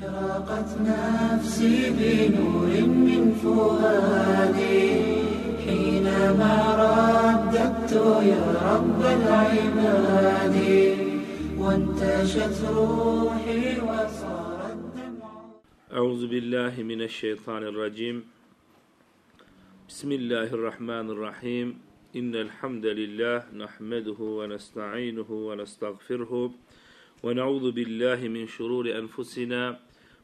أشرقت نفسي بنور من فؤادي. حينما رددت يا رب العباد وانتشت روحي وصار الدمع أعوذ بالله من الشيطان الرجيم. بسم الله الرحمن الرحيم. إن الحمد لله نحمده ونستعينه ونستغفره ونعوذ بالله من شرور أنفسنا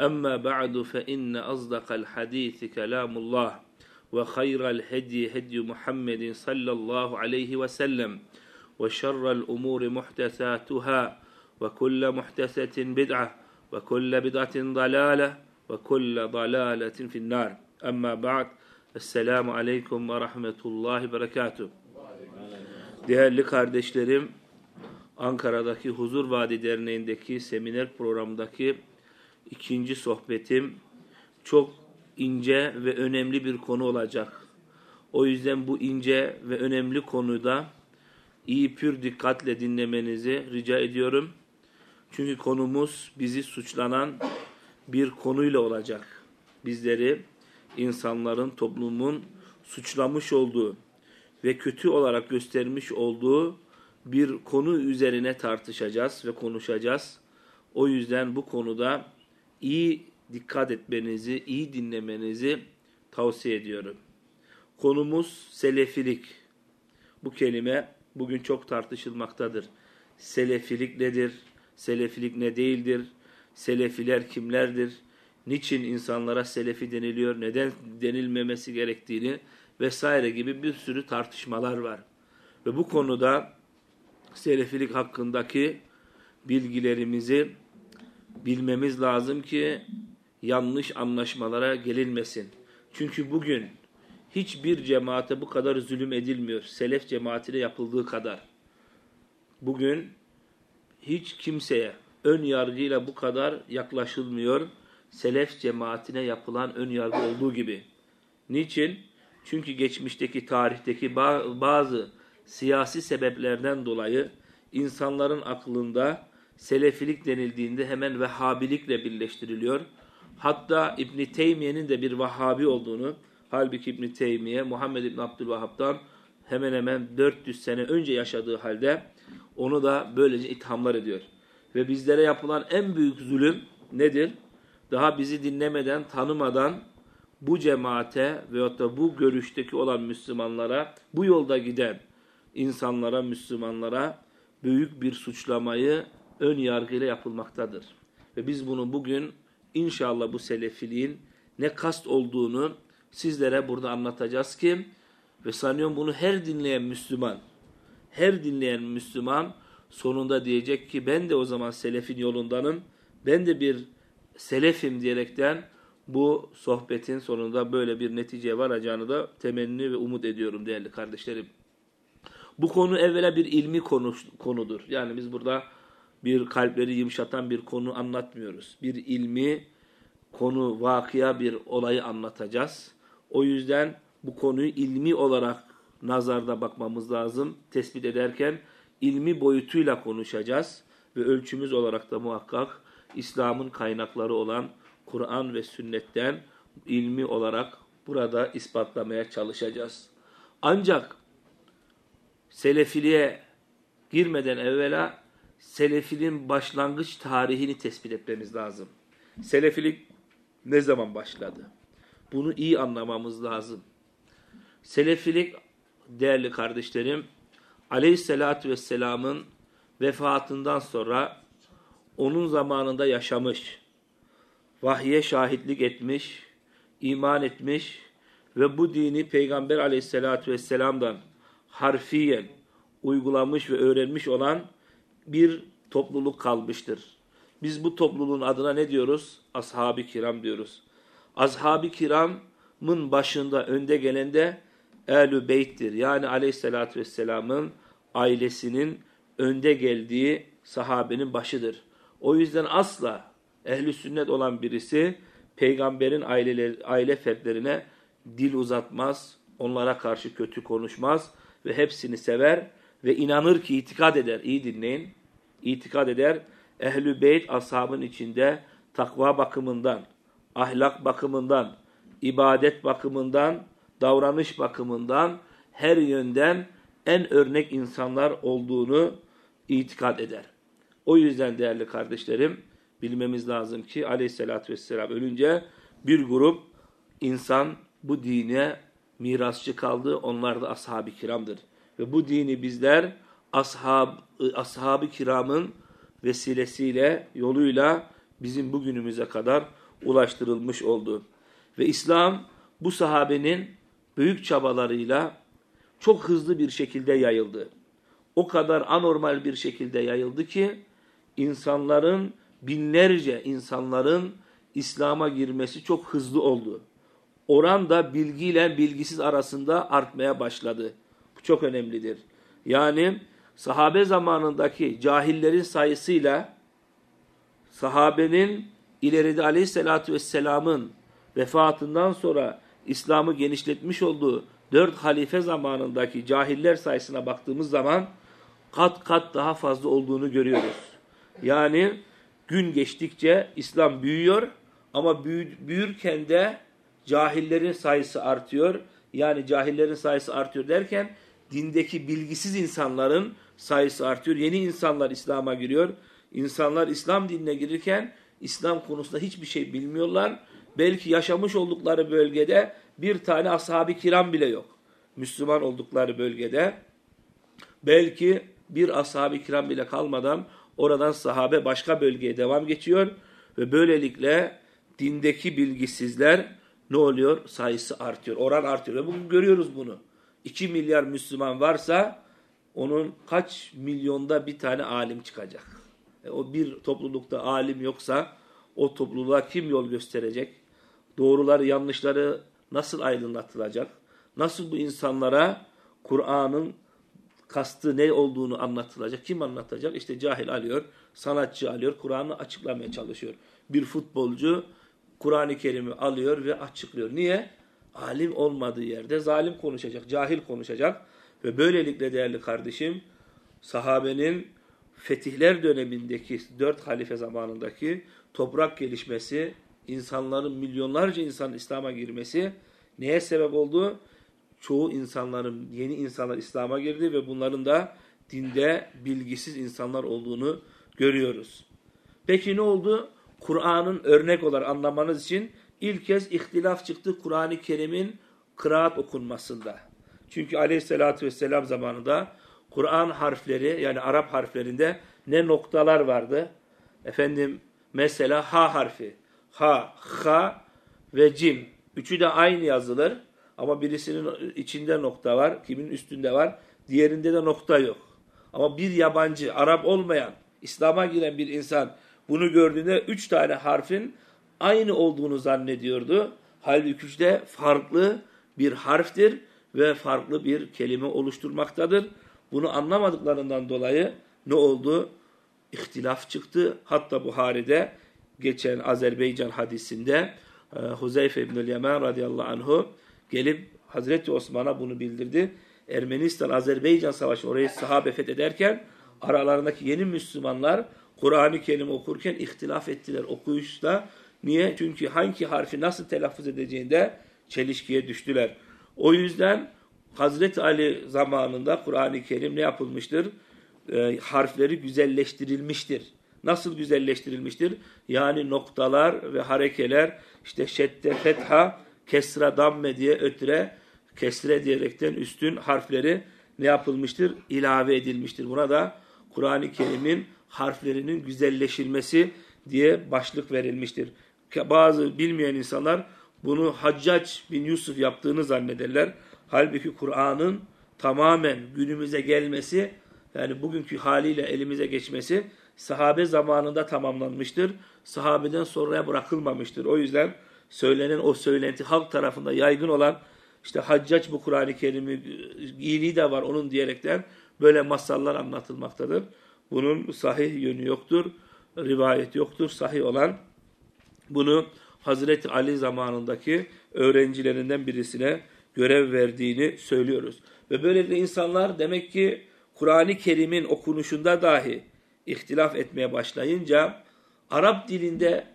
أما بعد فإن أصدق الحديث كلام الله وخير الهدي هدي محمد صلى الله عليه وسلم وشر الأمور محدثاتها وكل محدثة بدعة وكل بدعة ضلالة وكل ضلالة في النار أما بعد Esselamu Aleyküm ve Rahmetullahi Berekatuhu. Değerli kardeşlerim, Ankara'daki Huzur Vadi Derneği'ndeki seminer programındaki ikinci sohbetim çok ince ve önemli bir konu olacak. O yüzden bu ince ve önemli konuda iyi pür dikkatle dinlemenizi rica ediyorum. Çünkü konumuz bizi suçlanan bir konuyla olacak. Bizleri insanların, toplumun suçlamış olduğu ve kötü olarak göstermiş olduğu bir konu üzerine tartışacağız ve konuşacağız. O yüzden bu konuda iyi dikkat etmenizi, iyi dinlemenizi tavsiye ediyorum. Konumuz selefilik. Bu kelime bugün çok tartışılmaktadır. Selefilik nedir? Selefilik ne değildir? Selefiler kimlerdir? niçin insanlara selefi deniliyor, neden denilmemesi gerektiğini vesaire gibi bir sürü tartışmalar var. Ve bu konuda selefilik hakkındaki bilgilerimizi bilmemiz lazım ki yanlış anlaşmalara gelinmesin. Çünkü bugün hiçbir cemaate bu kadar zulüm edilmiyor. Selef cemaatine yapıldığı kadar. Bugün hiç kimseye ön yargıyla bu kadar yaklaşılmıyor selef cemaatine yapılan ön yargı olduğu gibi. Niçin? Çünkü geçmişteki tarihteki bazı siyasi sebeplerden dolayı insanların aklında selefilik denildiğinde hemen Vehhabilikle birleştiriliyor. Hatta İbn Teymiye'nin de bir Vahhabi olduğunu, halbuki İbn Teymiye Muhammed İbn Abdülvahhab'dan hemen hemen 400 sene önce yaşadığı halde onu da böylece ithamlar ediyor. Ve bizlere yapılan en büyük zulüm nedir? daha bizi dinlemeden, tanımadan bu cemaate veyahut da bu görüşteki olan Müslümanlara, bu yolda giden insanlara, Müslümanlara büyük bir suçlamayı ön yargıyla yapılmaktadır. Ve biz bunu bugün inşallah bu selefiliğin ne kast olduğunu sizlere burada anlatacağız ki ve sanıyorum bunu her dinleyen Müslüman, her dinleyen Müslüman sonunda diyecek ki ben de o zaman selefin yolundanım, ben de bir selefim diyerekten bu sohbetin sonunda böyle bir neticeye varacağını da temenni ve umut ediyorum değerli kardeşlerim. Bu konu evvela bir ilmi konu, konudur. Yani biz burada bir kalpleri yumuşatan bir konu anlatmıyoruz. Bir ilmi konu, vakıya bir olayı anlatacağız. O yüzden bu konuyu ilmi olarak nazarda bakmamız lazım. Tespit ederken ilmi boyutuyla konuşacağız. Ve ölçümüz olarak da muhakkak İslam'ın kaynakları olan Kur'an ve sünnetten ilmi olarak burada ispatlamaya çalışacağız. Ancak selefiliğe girmeden evvela selefilin başlangıç tarihini tespit etmemiz lazım. Selefilik ne zaman başladı? Bunu iyi anlamamız lazım. Selefilik değerli kardeşlerim aleyhissalatü vesselamın vefatından sonra onun zamanında yaşamış, vahye şahitlik etmiş, iman etmiş ve bu dini Peygamber aleyhissalatü vesselam'dan harfiyen uygulamış ve öğrenmiş olan bir topluluk kalmıştır. Biz bu topluluğun adına ne diyoruz? Ashab-ı kiram diyoruz. Ashab-ı kiramın başında önde gelen de Ehl-i Beyt'tir. Yani aleyhissalatü vesselamın ailesinin önde geldiği sahabenin başıdır. O yüzden asla ehli sünnet olan birisi peygamberin aileler, aile fertlerine dil uzatmaz, onlara karşı kötü konuşmaz ve hepsini sever ve inanır ki itikad eder. İyi dinleyin. İtikad eder. Ehl-i Beyt ashabın içinde takva bakımından, ahlak bakımından, ibadet bakımından, davranış bakımından her yönden en örnek insanlar olduğunu itikad eder. O yüzden değerli kardeşlerim bilmemiz lazım ki aleyhissalatü vesselam ölünce bir grup insan bu dine mirasçı kaldı. Onlar da ashab-ı kiramdır. Ve bu dini bizler ashab, ashab-ı kiramın vesilesiyle, yoluyla bizim bugünümüze kadar ulaştırılmış oldu. Ve İslam bu sahabenin büyük çabalarıyla çok hızlı bir şekilde yayıldı. O kadar anormal bir şekilde yayıldı ki insanların binlerce insanların İslam'a girmesi çok hızlı oldu. Oran da bilgiyle bilgisiz arasında artmaya başladı. Çok önemlidir. Yani sahabe zamanındaki cahillerin sayısıyla sahabenin ileride aleyhissalatü vesselamın vefatından sonra İslam'ı genişletmiş olduğu dört halife zamanındaki cahiller sayısına baktığımız zaman kat kat daha fazla olduğunu görüyoruz. Yani gün geçtikçe İslam büyüyor ama büyürken de cahillerin sayısı artıyor. Yani cahillerin sayısı artıyor derken dindeki bilgisiz insanların sayısı artıyor. Yeni insanlar İslam'a giriyor. İnsanlar İslam dinine girirken İslam konusunda hiçbir şey bilmiyorlar. Belki yaşamış oldukları bölgede bir tane ashab-ı kiram bile yok. Müslüman oldukları bölgede belki bir ashab-ı kiram bile kalmadan oradan sahabe başka bölgeye devam geçiyor ve böylelikle dindeki bilgisizler ne oluyor? Sayısı artıyor, oran artıyor ve bugün görüyoruz bunu. 2 milyar Müslüman varsa onun kaç milyonda bir tane alim çıkacak? E, o bir toplulukta alim yoksa o topluluğa kim yol gösterecek? Doğruları, yanlışları nasıl aydınlatılacak? Nasıl bu insanlara Kur'an'ın kastı ne olduğunu anlatılacak? Kim anlatacak? İşte cahil alıyor, sanatçı alıyor, Kur'an'ı açıklamaya çalışıyor. Bir futbolcu Kur'an-ı Kerim'i alıyor ve açıklıyor. Niye? Alim olmadığı yerde zalim konuşacak, cahil konuşacak. Ve böylelikle değerli kardeşim, sahabenin fetihler dönemindeki dört halife zamanındaki toprak gelişmesi, insanların milyonlarca insan İslam'a girmesi neye sebep oldu? Çoğu insanların, yeni insanlar İslam'a girdi ve bunların da dinde bilgisiz insanlar olduğunu görüyoruz. Peki ne oldu? Kur'an'ın örnek olarak anlamanız için ilk kez ihtilaf çıktı Kur'an-ı Kerim'in kıraat okunmasında. Çünkü aleyhissalatü vesselam zamanında Kur'an harfleri yani Arap harflerinde ne noktalar vardı? Efendim mesela ha harfi. Ha, ha ve cim. Üçü de aynı yazılır ama birisinin içinde nokta var, kimin üstünde var, diğerinde de nokta yok. Ama bir yabancı, Arap olmayan, İslam'a giren bir insan bunu gördüğünde üç tane harfin aynı olduğunu zannediyordu. Halbuki üçte farklı bir harftir ve farklı bir kelime oluşturmaktadır. Bunu anlamadıklarından dolayı ne oldu? İhtilaf çıktı. Hatta Buhari'de geçen Azerbaycan hadisinde e, Huzeyfe İbnül Yemen radıyallahu anhu gelip Hazreti Osman'a bunu bildirdi. Ermenistan-Azerbaycan savaşı orayı sahabe fethederken aralarındaki yeni Müslümanlar Kur'an-ı Kerim okurken ihtilaf ettiler okuyuşta. Niye? Çünkü hangi harfi nasıl telaffuz edeceğinde çelişkiye düştüler. O yüzden Hazreti Ali zamanında Kur'an-ı Kerim ne yapılmıştır? E, harfleri güzelleştirilmiştir. Nasıl güzelleştirilmiştir? Yani noktalar ve harekeler işte şedde, fetha, kesra, damme diye ötüre kesre diyerekten üstün harfleri ne yapılmıştır? İlave edilmiştir. Buna da Kur'an-ı Kerim'in harflerinin güzelleşilmesi diye başlık verilmiştir. Bazı bilmeyen insanlar bunu Haccac bin Yusuf yaptığını zannederler. Halbuki Kur'an'ın tamamen günümüze gelmesi yani bugünkü haliyle elimize geçmesi sahabe zamanında tamamlanmıştır. Sahabeden sonraya bırakılmamıştır. O yüzden söylenen o söylenti halk tarafında yaygın olan işte Haccac bu Kur'an-ı Kerim'i iyiliği de var onun diyerekten böyle masallar anlatılmaktadır. Bunun sahih yönü yoktur. Rivayet yoktur. Sahih olan bunu Hazreti Ali zamanındaki öğrencilerinden birisine görev verdiğini söylüyoruz. Ve böylelikle insanlar demek ki Kur'an-ı Kerim'in okunuşunda dahi ihtilaf etmeye başlayınca Arap dilinde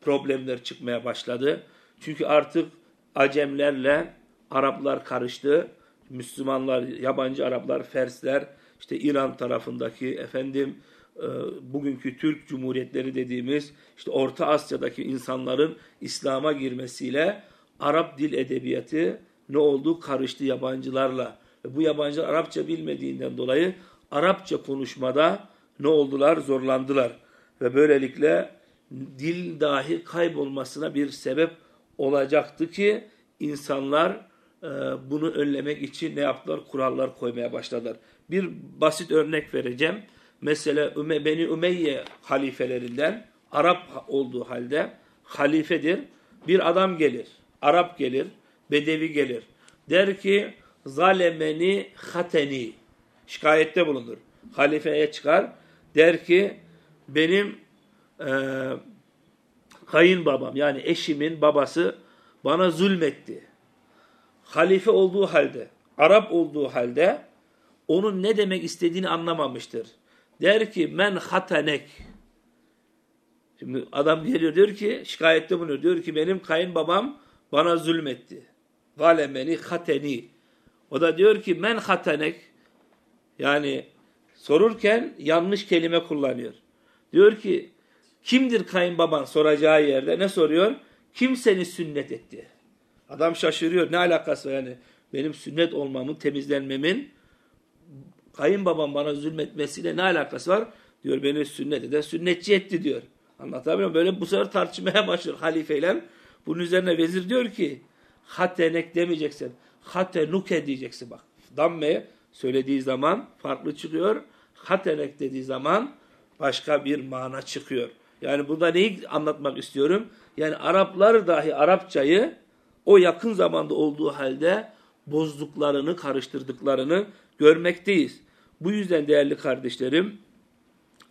problemler çıkmaya başladı. Çünkü artık Acemlerle Araplar karıştı. Müslümanlar, yabancı Araplar, Fersler, işte İran tarafındaki efendim bugünkü Türk Cumhuriyetleri dediğimiz işte Orta Asya'daki insanların İslam'a girmesiyle Arap dil edebiyatı ne oldu? Karıştı yabancılarla. Bu yabancılar Arapça bilmediğinden dolayı Arapça konuşmada ne oldular? Zorlandılar. Ve böylelikle dil dahi kaybolmasına bir sebep olacaktı ki insanlar e, bunu önlemek için ne yaptılar? Kurallar koymaya başladılar. Bir basit örnek vereceğim. Mesela Üme, Beni Ümeyye halifelerinden Arap olduğu halde halifedir. Bir adam gelir, Arap gelir, Bedevi gelir. Der ki zalemeni hateni şikayette bulunur. Halifeye çıkar. Der ki benim e, kayınbabam yani eşimin babası bana zulmetti. Halife olduğu halde, Arap olduğu halde onun ne demek istediğini anlamamıştır. Der ki men hatanek. Şimdi adam geliyor diyor ki şikayette bulunuyor. Diyor ki benim kayınbabam bana zulmetti. Galemeni hateni. O da diyor ki men hatanek. Yani sorurken yanlış kelime kullanıyor. Diyor ki kimdir kayınbaban soracağı yerde ne soruyor? Kim seni sünnet etti? Adam şaşırıyor. Ne alakası yani? Benim sünnet olmamın, temizlenmemin kayınbabam bana zulmetmesiyle ne alakası var? Diyor beni sünnet eden sünnetçi etti diyor. Anlatabiliyor muyum? Böyle bu sefer tartışmaya başlıyor halifeyle. Bunun üzerine vezir diyor ki hatenek demeyeceksin. Hatenuke diyeceksin bak. Damme söylediği zaman farklı çıkıyor. Hatenek dediği zaman başka bir mana çıkıyor. Yani burada neyi anlatmak istiyorum? Yani Araplar dahi Arapçayı o yakın zamanda olduğu halde bozduklarını, karıştırdıklarını görmekteyiz. Bu yüzden değerli kardeşlerim,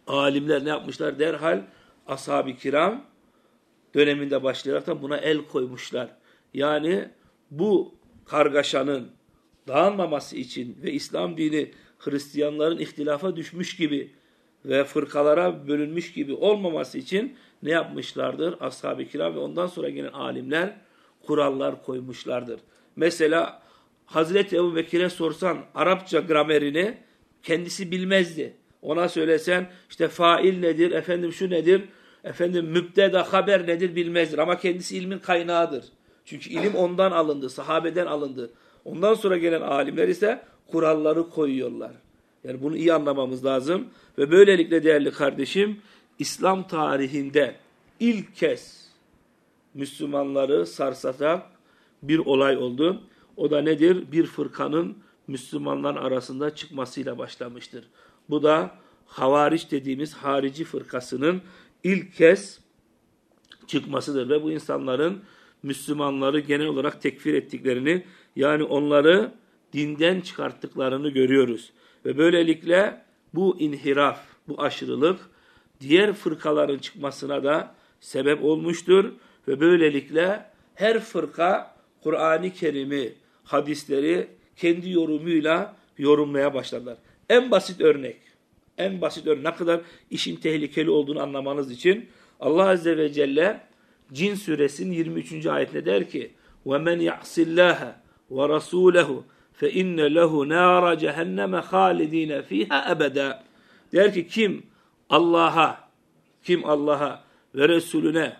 alimler ne yapmışlar? Derhal ashab-ı kiram döneminde başlayarak buna el koymuşlar. Yani bu kargaşanın dağılmaması için ve İslam dini Hristiyanların ihtilafa düşmüş gibi ve fırkalara bölünmüş gibi olmaması için ne yapmışlardır? Ashab-ı kiram ve ondan sonra gelen alimler kurallar koymuşlardır. Mesela Hazreti Ebu Bekir'e sorsan Arapça gramerini kendisi bilmezdi. Ona söylesen işte fail nedir, efendim şu nedir, efendim mübdeda haber nedir bilmezdir. Ama kendisi ilmin kaynağıdır. Çünkü ilim ondan alındı, sahabeden alındı. Ondan sonra gelen alimler ise kuralları koyuyorlar. Yani bunu iyi anlamamız lazım. Ve böylelikle değerli kardeşim, İslam tarihinde ilk kez Müslümanları sarsacak bir olay oldu. O da nedir? Bir fırkanın Müslümanlar arasında çıkmasıyla başlamıştır. Bu da havariç dediğimiz harici fırkasının ilk kez çıkmasıdır. Ve bu insanların Müslümanları genel olarak tekfir ettiklerini yani onları dinden çıkarttıklarını görüyoruz. Ve böylelikle bu inhiraf, bu aşırılık diğer fırkaların çıkmasına da sebep olmuştur. Ve böylelikle her fırka Kur'an-ı Kerim'i, hadisleri kendi yorumuyla yorumlaya başladılar. En basit örnek, en basit örnek ne kadar işin tehlikeli olduğunu anlamanız için Allah Azze ve Celle Cin suresinin 23. ayetinde der ki وَمَنْ يَعْصِ اللّٰهَ وَرَسُولَهُ فَاِنَّ لَهُ نَارَ جَهَنَّمَ خَالِد۪ينَ ف۪يهَا ebeda. Der ki kim Allah'a, kim Allah'a ve Resulüne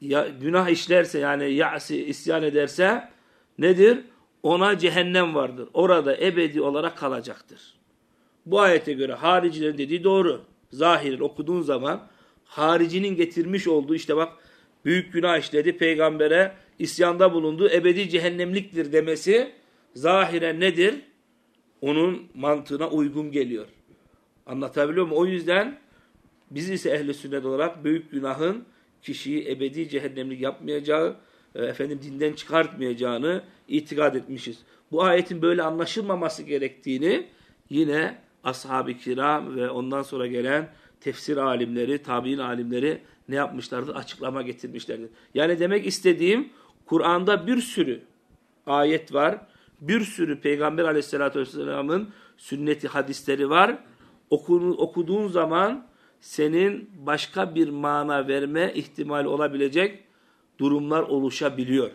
ya, günah işlerse yani ya'si isyan ederse nedir? Ona cehennem vardır. Orada ebedi olarak kalacaktır. Bu ayete göre haricilerin dediği doğru. Zahiren okuduğun zaman haricinin getirmiş olduğu işte bak büyük günah işledi peygambere isyanda bulundu ebedi cehennemliktir demesi zahiren nedir? Onun mantığına uygun geliyor. Anlatabiliyor muyum? O yüzden biz ise ehli sünnet olarak büyük günahın kişiyi ebedi cehennemlik yapmayacağı, e, efendim dinden çıkartmayacağını itikad etmişiz. Bu ayetin böyle anlaşılmaması gerektiğini yine ashab-ı kiram ve ondan sonra gelen tefsir alimleri, tabi'in alimleri ne yapmışlardır? Açıklama getirmişlerdir. Yani demek istediğim Kur'an'da bir sürü ayet var. Bir sürü Peygamber aleyhissalatü vesselamın sünneti hadisleri var. Okunu, okuduğun zaman senin başka bir mana verme ihtimali olabilecek durumlar oluşabiliyor.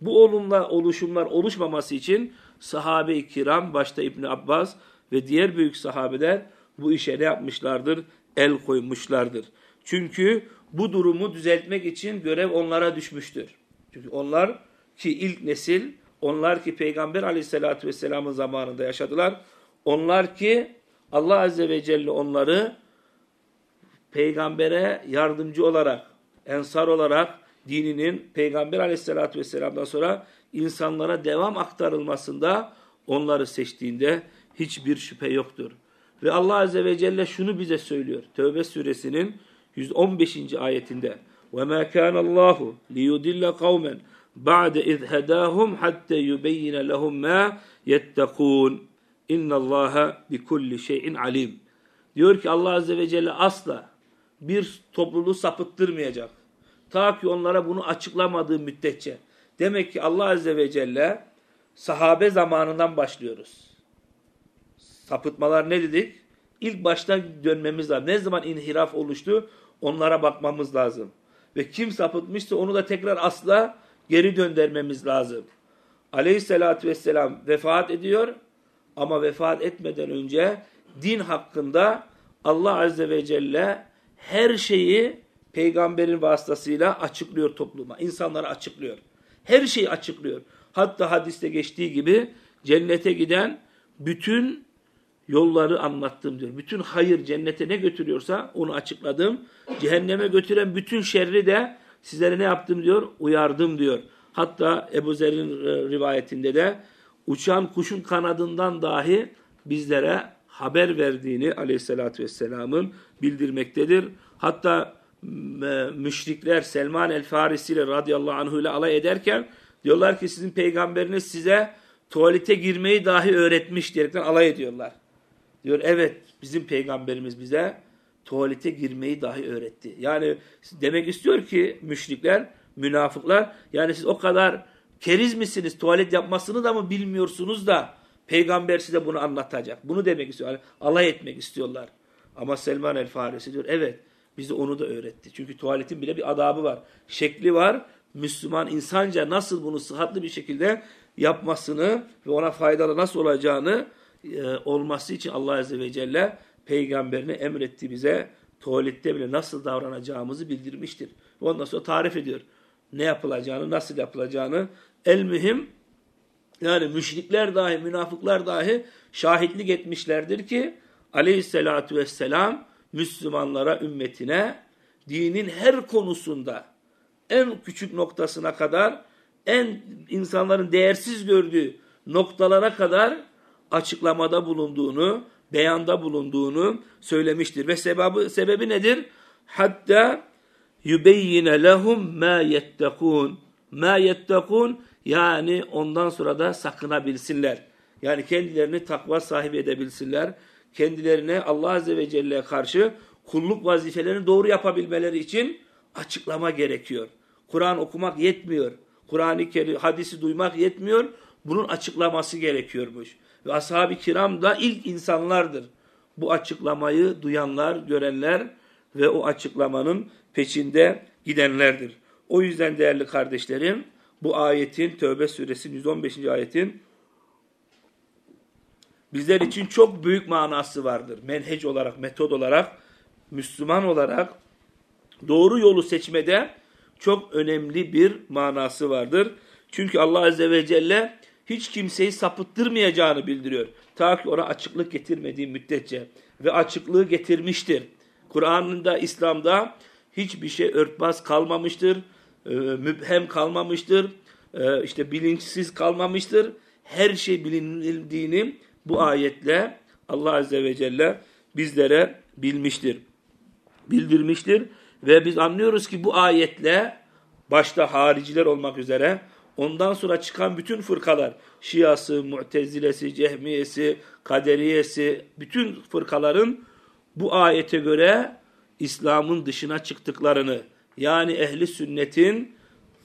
Bu olumlar, oluşumlar oluşmaması için sahabe-i kiram başta İbn Abbas ve diğer büyük sahabeler bu işe ne yapmışlardır? El koymuşlardır. Çünkü bu durumu düzeltmek için görev onlara düşmüştür. Çünkü onlar ki ilk nesil, onlar ki Peygamber aleyhissalatü vesselamın zamanında yaşadılar. Onlar ki Allah azze ve celle onları peygambere yardımcı olarak, ensar olarak dininin peygamber aleyhissalatü vesselam'dan sonra insanlara devam aktarılmasında onları seçtiğinde hiçbir şüphe yoktur. Ve Allah azze ve celle şunu bize söylüyor. Tevbe suresinin 115. ayetinde. وَمَا كَانَ اللّٰهُ لِيُدِلَّ قَوْمًا بَعْدَ اِذْ هَدَاهُمْ حَتَّى يُبَيِّنَ لَهُمْ مَا يَتَّقُونَ اِنَّ اللّٰهَ بِكُلِّ شَيْءٍ alim. Diyor ki Allah azze ve celle asla bir topluluğu sapıttırmayacak. Ta ki onlara bunu açıklamadığı müddetçe. Demek ki Allah azze ve celle sahabe zamanından başlıyoruz. Sapıtmalar ne dedik? İlk baştan dönmemiz lazım. Ne zaman inhiraf oluştu? Onlara bakmamız lazım. Ve kim sapıtmışsa onu da tekrar asla geri döndürmemiz lazım. Aleyhissalatü vesselam vefat ediyor ama vefat etmeden önce din hakkında Allah Azze ve Celle her şeyi peygamberin vasıtasıyla açıklıyor topluma. İnsanlara açıklıyor. Her şeyi açıklıyor. Hatta hadiste geçtiği gibi cennete giden bütün yolları anlattım diyor. Bütün hayır cennete ne götürüyorsa onu açıkladım. Cehenneme götüren bütün şerri de sizlere ne yaptım diyor? Uyardım diyor. Hatta Ebu Zer'in e, rivayetinde de uçan kuşun kanadından dahi bizlere haber verdiğini aleyhissalatü vesselamın bildirmektedir. Hatta müşrikler Selman el Farisi ile radıyallahu anh ile alay ederken diyorlar ki sizin peygamberiniz size tuvalete girmeyi dahi öğretmiş diyerekten alay ediyorlar. Diyor evet bizim peygamberimiz bize tuvalete girmeyi dahi öğretti. Yani demek istiyor ki müşrikler, münafıklar yani siz o kadar keriz misiniz tuvalet yapmasını da mı bilmiyorsunuz da peygamber size bunu anlatacak. Bunu demek istiyor. Yani alay etmek istiyorlar. Ama Selman el Farisi diyor evet bize onu da öğretti. Çünkü tuvaletin bile bir adabı var. Şekli var. Müslüman insanca nasıl bunu sıhhatli bir şekilde yapmasını ve ona faydalı nasıl olacağını e, olması için Allah Azze ve Celle peygamberini emretti bize tuvalette bile nasıl davranacağımızı bildirmiştir. Ve ondan sonra tarif ediyor. Ne yapılacağını, nasıl yapılacağını. El mühim yani müşrikler dahi, münafıklar dahi şahitlik etmişlerdir ki aleyhissalatü vesselam Müslümanlara, ümmetine dinin her konusunda en küçük noktasına kadar en insanların değersiz gördüğü noktalara kadar açıklamada bulunduğunu, beyanda bulunduğunu söylemiştir. Ve sebebi, sebebi nedir? Hatta yübeyyine lehum ma yettekun. Ma yettekun yani ondan sonra da sakınabilsinler. Yani kendilerini takva sahibi edebilsinler. Kendilerine Allah Azze ve Celle'ye karşı kulluk vazifelerini doğru yapabilmeleri için açıklama gerekiyor. Kur'an okumak yetmiyor. Kur'an-ı hadisi duymak yetmiyor. Bunun açıklaması gerekiyormuş. Ve ashab-ı kiram da ilk insanlardır. Bu açıklamayı duyanlar, görenler ve o açıklamanın peşinde gidenlerdir. O yüzden değerli kardeşlerim bu ayetin Tövbe suresinin 115. ayetin bizler için çok büyük manası vardır. Menhec olarak, metod olarak, Müslüman olarak doğru yolu seçmede çok önemli bir manası vardır. Çünkü Allah Azze ve Celle hiç kimseyi sapıttırmayacağını bildiriyor. Ta ki ona açıklık getirmediği müddetçe. Ve açıklığı getirmiştir. Kur'an'ında, İslam'da hiçbir şey örtbas kalmamıştır. E, mübhem kalmamıştır. E, işte bilinçsiz kalmamıştır. Her şey bilinildiğini bu ayetle Allah Azze ve Celle bizlere bilmiştir. Bildirmiştir. Ve biz anlıyoruz ki bu ayetle başta hariciler olmak üzere ondan sonra çıkan bütün fırkalar Şiası, Mu'tezilesi, Cehmiyesi, Kaderiyesi bütün fırkaların bu ayete göre İslam'ın dışına çıktıklarını yani ehli sünnetin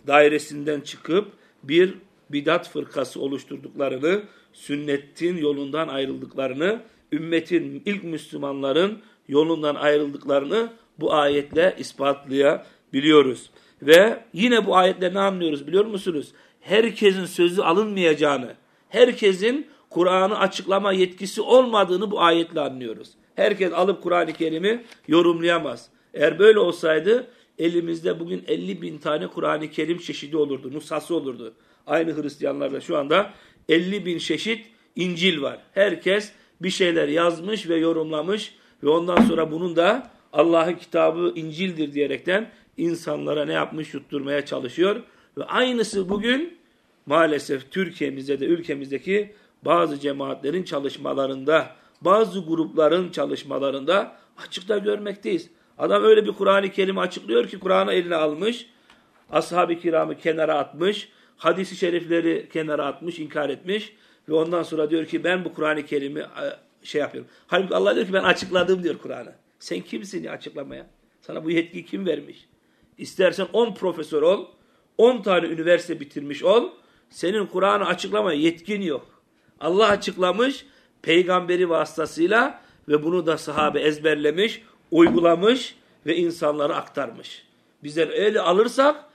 dairesinden çıkıp bir bidat fırkası oluşturduklarını, sünnetin yolundan ayrıldıklarını, ümmetin ilk Müslümanların yolundan ayrıldıklarını bu ayetle ispatlayabiliyoruz. Ve yine bu ayetle ne anlıyoruz biliyor musunuz? Herkesin sözü alınmayacağını, herkesin Kur'an'ı açıklama yetkisi olmadığını bu ayetle anlıyoruz. Herkes alıp Kur'an-ı Kerim'i yorumlayamaz. Eğer böyle olsaydı elimizde bugün 50 bin tane Kur'an-ı Kerim çeşidi olurdu, nusası olurdu. Aynı Hristiyanlarda şu anda 50 bin çeşit İncil var. Herkes bir şeyler yazmış ve yorumlamış ve ondan sonra bunun da Allah'ın kitabı İncil'dir diyerekten insanlara ne yapmış yutturmaya çalışıyor. Ve aynısı bugün maalesef Türkiye'mizde de ülkemizdeki bazı cemaatlerin çalışmalarında, bazı grupların çalışmalarında açıkta görmekteyiz. Adam öyle bir Kur'an-ı Kerim açıklıyor ki Kur'an'ı eline almış, ashab-ı kiramı kenara atmış, hadisi şerifleri kenara atmış, inkar etmiş ve ondan sonra diyor ki ben bu Kur'an-ı Kerim'i e, şey yapıyorum. Halbuki Allah diyor ki ben açıkladım diyor Kur'an'ı. Sen kimsin ya açıklamaya? Sana bu yetkiyi kim vermiş? İstersen 10 profesör ol, 10 tane üniversite bitirmiş ol, senin Kur'an'ı açıklamaya yetkin yok. Allah açıklamış, peygamberi vasıtasıyla ve bunu da sahabe ezberlemiş, uygulamış ve insanlara aktarmış. Bizler öyle alırsak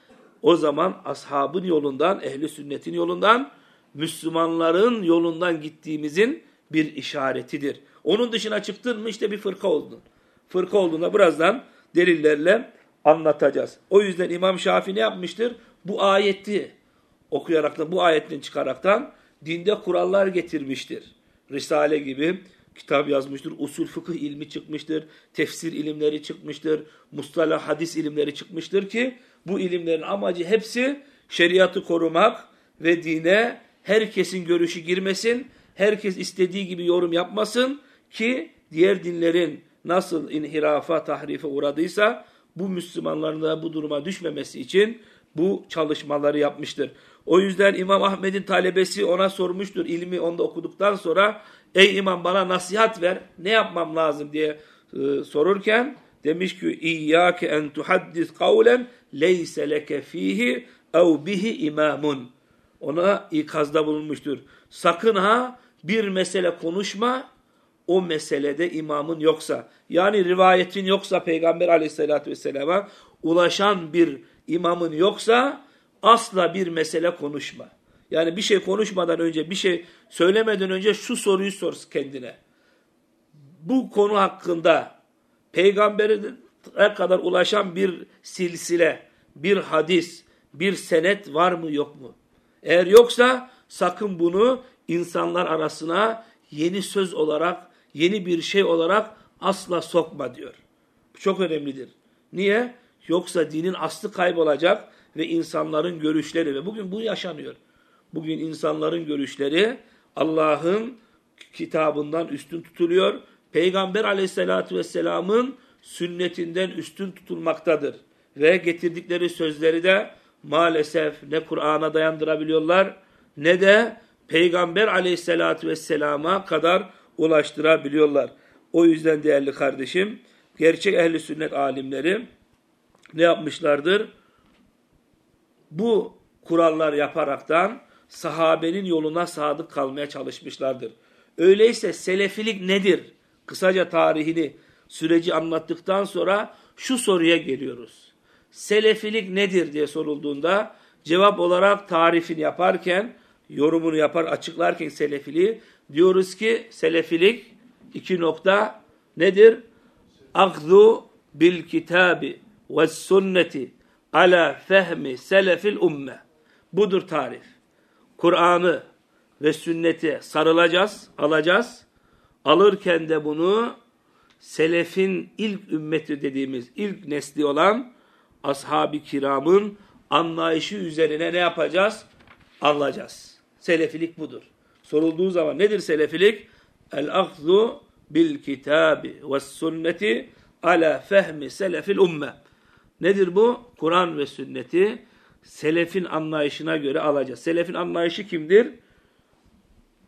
o zaman ashabın yolundan, ehli sünnetin yolundan, Müslümanların yolundan gittiğimizin bir işaretidir. Onun dışına çıktın mı işte bir fırka oldun. Fırka olduğunda birazdan delillerle anlatacağız. O yüzden İmam Şafii ne yapmıştır? Bu ayeti okuyarak bu ayetten çıkaraktan dinde kurallar getirmiştir. Risale gibi kitap yazmıştır. Usul fıkıh ilmi çıkmıştır. Tefsir ilimleri çıkmıştır. Mustalah hadis ilimleri çıkmıştır ki bu ilimlerin amacı hepsi şeriatı korumak ve dine herkesin görüşü girmesin. Herkes istediği gibi yorum yapmasın ki diğer dinlerin nasıl inhirafa, tahrife uğradıysa bu Müslümanların da bu duruma düşmemesi için bu çalışmaları yapmıştır. O yüzden İmam Ahmet'in talebesi ona sormuştur ilmi onda okuduktan sonra ey imam bana nasihat ver ne yapmam lazım diye e, sorurken demiş ki İyyâke en tuhaddis kavlen leyse leke fihi ev bihi imamun. Ona ikazda bulunmuştur. Sakın ha bir mesele konuşma o meselede imamın yoksa yani rivayetin yoksa Peygamber aleyhissalatü vesselama ulaşan bir imamın yoksa asla bir mesele konuşma. Yani bir şey konuşmadan önce, bir şey söylemeden önce şu soruyu sor kendine. Bu konu hakkında peygambere kadar ulaşan bir silsile, bir hadis, bir senet var mı yok mu? Eğer yoksa sakın bunu insanlar arasına yeni söz olarak, yeni bir şey olarak asla sokma diyor. Bu çok önemlidir. Niye? Yoksa dinin aslı kaybolacak ve insanların görüşleri ve bugün bu yaşanıyor. Bugün insanların görüşleri Allah'ın kitabından üstün tutuluyor. Peygamber aleyhissalatü vesselamın sünnetinden üstün tutulmaktadır. Ve getirdikleri sözleri de maalesef ne Kur'an'a dayandırabiliyorlar ne de Peygamber aleyhissalatü vesselama kadar ulaştırabiliyorlar. O yüzden değerli kardeşim gerçek ehli sünnet alimleri ne yapmışlardır? Bu kurallar yaparaktan sahabenin yoluna sadık kalmaya çalışmışlardır. Öyleyse selefilik nedir? Kısaca tarihini, süreci anlattıktan sonra şu soruya geliyoruz. Selefilik nedir diye sorulduğunda cevap olarak tarifini yaparken, yorumunu yapar, açıklarken selefiliği diyoruz ki selefilik iki nokta nedir? Akzu bil kitabi ve sünneti ala fehmi selefil umme. Budur tarif. Kur'an'ı ve sünnete sarılacağız, alacağız. Alırken de bunu selefin ilk ümmeti dediğimiz ilk nesli olan ashab-ı kiramın anlayışı üzerine ne yapacağız? Alacağız. Selefilik budur. Sorulduğu zaman nedir selefilik? El-akzu bil kitabi ve sünneti ala fehmi selefil umme. Nedir bu? Kur'an ve sünneti selefin anlayışına göre alacağız. Selefin anlayışı kimdir?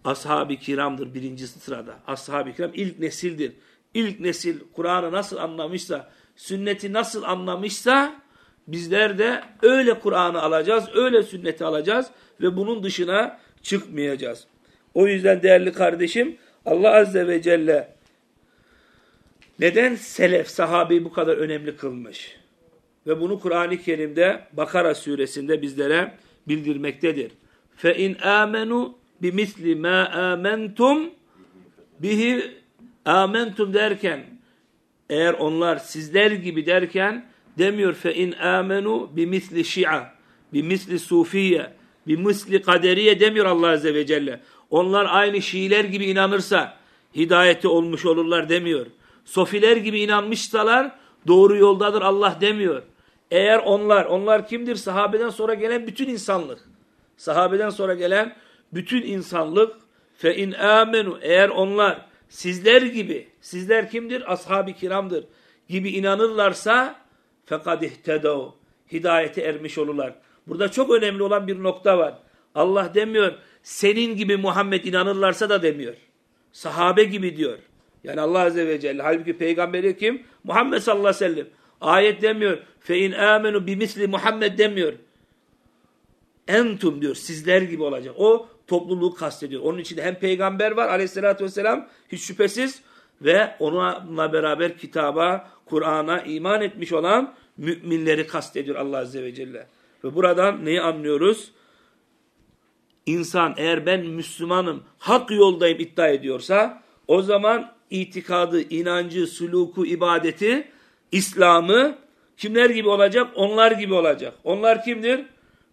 Ashab-ı kiramdır birinci sırada. Ashab-ı kiram ilk nesildir. İlk nesil Kur'an'ı nasıl anlamışsa, sünneti nasıl anlamışsa bizler de öyle Kur'an'ı alacağız, öyle sünneti alacağız ve bunun dışına çıkmayacağız. O yüzden değerli kardeşim Allah Azze ve Celle neden selef, sahabeyi bu kadar önemli kılmış? Ve bunu Kur'an-ı Kerim'de Bakara suresinde bizlere bildirmektedir. فَاِنْ آمَنُوا bimisli ma amentum bihi amentum derken eğer onlar sizler gibi derken demiyor fe in amenu bimisli şia bi bimisli sufiye bimisli kaderiye demiyor Allah Azze ve Celle. Onlar aynı Şiiler gibi inanırsa hidayeti olmuş olurlar demiyor. Sofiler gibi inanmışsalar doğru yoldadır Allah demiyor. Eğer onlar, onlar kimdir? Sahabeden sonra gelen bütün insanlık. Sahabeden sonra gelen bütün insanlık fe in amenu eğer onlar sizler gibi, sizler kimdir? Ashab-ı kiramdır gibi inanırlarsa fekad ihtedav hidayete ermiş olurlar. Burada çok önemli olan bir nokta var. Allah demiyor senin gibi Muhammed inanırlarsa da demiyor. Sahabe gibi diyor. Yani Allah Azze ve Celle. Halbuki peygamberi kim? Muhammed sallallahu aleyhi ve sellem. Ayet demiyor. Fe in amenu bimisli Muhammed demiyor. Entum diyor. Sizler gibi olacak. O topluluğu kastediyor. Onun içinde hem peygamber var aleyhissalatü vesselam hiç şüphesiz ve onunla beraber kitaba, Kur'an'a iman etmiş olan müminleri kastediyor Allah Azze ve Celle. Ve buradan neyi anlıyoruz? İnsan eğer ben Müslümanım, hak yoldayım iddia ediyorsa o zaman itikadı, inancı, suluku, ibadeti, İslam'ı kimler gibi olacak? Onlar gibi olacak. Onlar kimdir?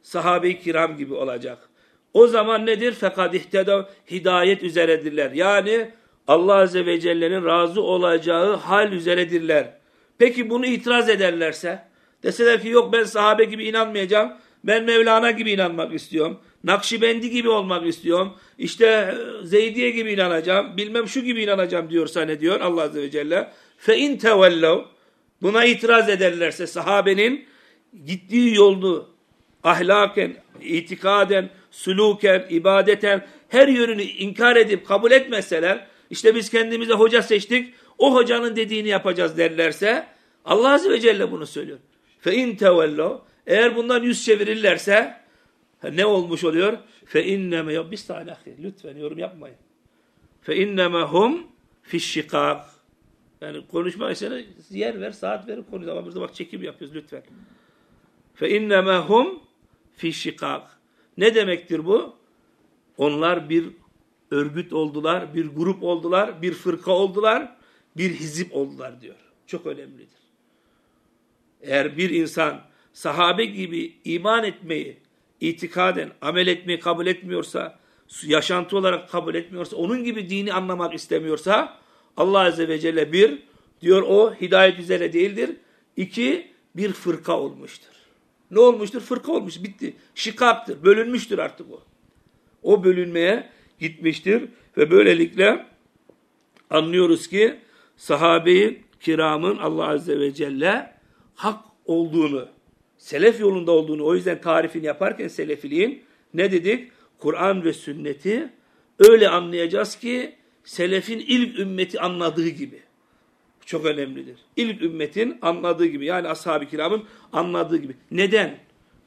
Sahabe-i kiram gibi olacak. O zaman nedir? Fekad ihtedav hidayet üzeredirler. Yani Allah Azze ve Celle'nin razı olacağı hal üzeredirler. Peki bunu itiraz ederlerse, deseler ki yok ben sahabe gibi inanmayacağım, ben Mevlana gibi inanmak istiyorum, Nakşibendi gibi olmak istiyorum, işte e, Zeydiye gibi inanacağım, bilmem şu gibi inanacağım diyorsa ne diyor Allah Azze ve Celle? Fe in tevellev, buna itiraz ederlerse sahabenin gittiği yolunu ahlaken, itikaden, suluken, ibadeten her yönünü inkar edip kabul etmeseler, işte biz kendimize hoca seçtik, o hocanın dediğini yapacağız derlerse, Allah Azze ve Celle bunu söylüyor. Fe in tevello, eğer bundan yüz çevirirlerse, ne olmuş oluyor? Fe inneme, bir saniye lütfen yorum yapmayın. Fe inneme hum fişşikak. Yani konuşma için yer ver, saat ver konuş. Ama burada bak çekim yapıyoruz lütfen. Fe inneme hum fişşikak. Ne demektir bu? Onlar bir örgüt oldular, bir grup oldular, bir fırka oldular, bir hizip oldular diyor. Çok önemlidir. Eğer bir insan sahabe gibi iman etmeyi, itikaden amel etmeyi kabul etmiyorsa, yaşantı olarak kabul etmiyorsa, onun gibi dini anlamak istemiyorsa, Allah Azze ve Celle bir, diyor o hidayet üzere değildir. İki, bir fırka olmuştur. Ne olmuştur? Fırka olmuş, bitti. Şikaktır, bölünmüştür artık o. O bölünmeye gitmiştir ve böylelikle anlıyoruz ki sahabeyi kiramın Allah Azze ve Celle hak olduğunu, selef yolunda olduğunu o yüzden tarifini yaparken selefiliğin ne dedik? Kur'an ve sünneti öyle anlayacağız ki selefin ilk ümmeti anladığı gibi. Çok önemlidir. İlk ümmetin anladığı gibi yani ashab-ı kiramın anladığı gibi. Neden?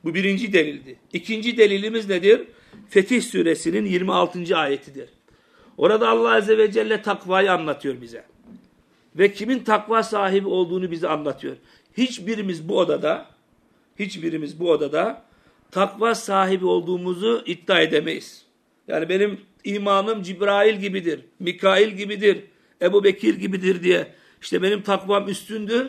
Bu birinci delildi. İkinci delilimiz nedir? Fetih suresinin 26. ayetidir. Orada Allah Azze ve Celle takvayı anlatıyor bize. Ve kimin takva sahibi olduğunu bize anlatıyor. Hiçbirimiz bu odada, hiçbirimiz bu odada takva sahibi olduğumuzu iddia edemeyiz. Yani benim imanım Cibrail gibidir, Mikail gibidir, Ebu Bekir gibidir diye işte benim takvam üstündür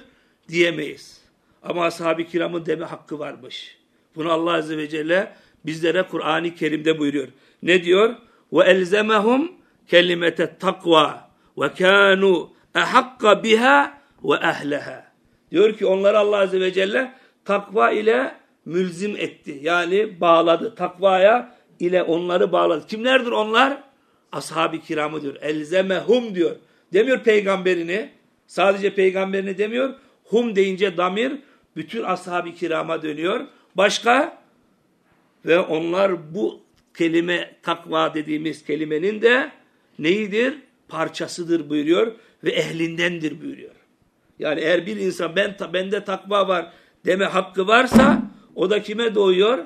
diyemeyiz. Ama ashab-ı kiramın deme hakkı varmış. Bunu Allah Azze ve Celle bizlere Kur'an-ı Kerim'de buyuruyor. Ne diyor? ve elzemehum kelimete takva ve kanu ehakka biha ve ehleha. Diyor ki onları Allah Azze ve Celle takva ile mülzim etti. Yani bağladı. Takvaya ile onları bağladı. Kimlerdir onlar? Ashab-ı kiramı diyor. Elzemehum diyor. Demiyor peygamberini. Sadece peygamberini demiyor. Hum deyince damir bütün ashab-ı kirama dönüyor. Başka? Ve onlar bu kelime takva dediğimiz kelimenin de neyidir? Parçasıdır buyuruyor ve ehlindendir buyuruyor. Yani eğer bir insan ben bende takva var deme hakkı varsa o da kime doğuyor?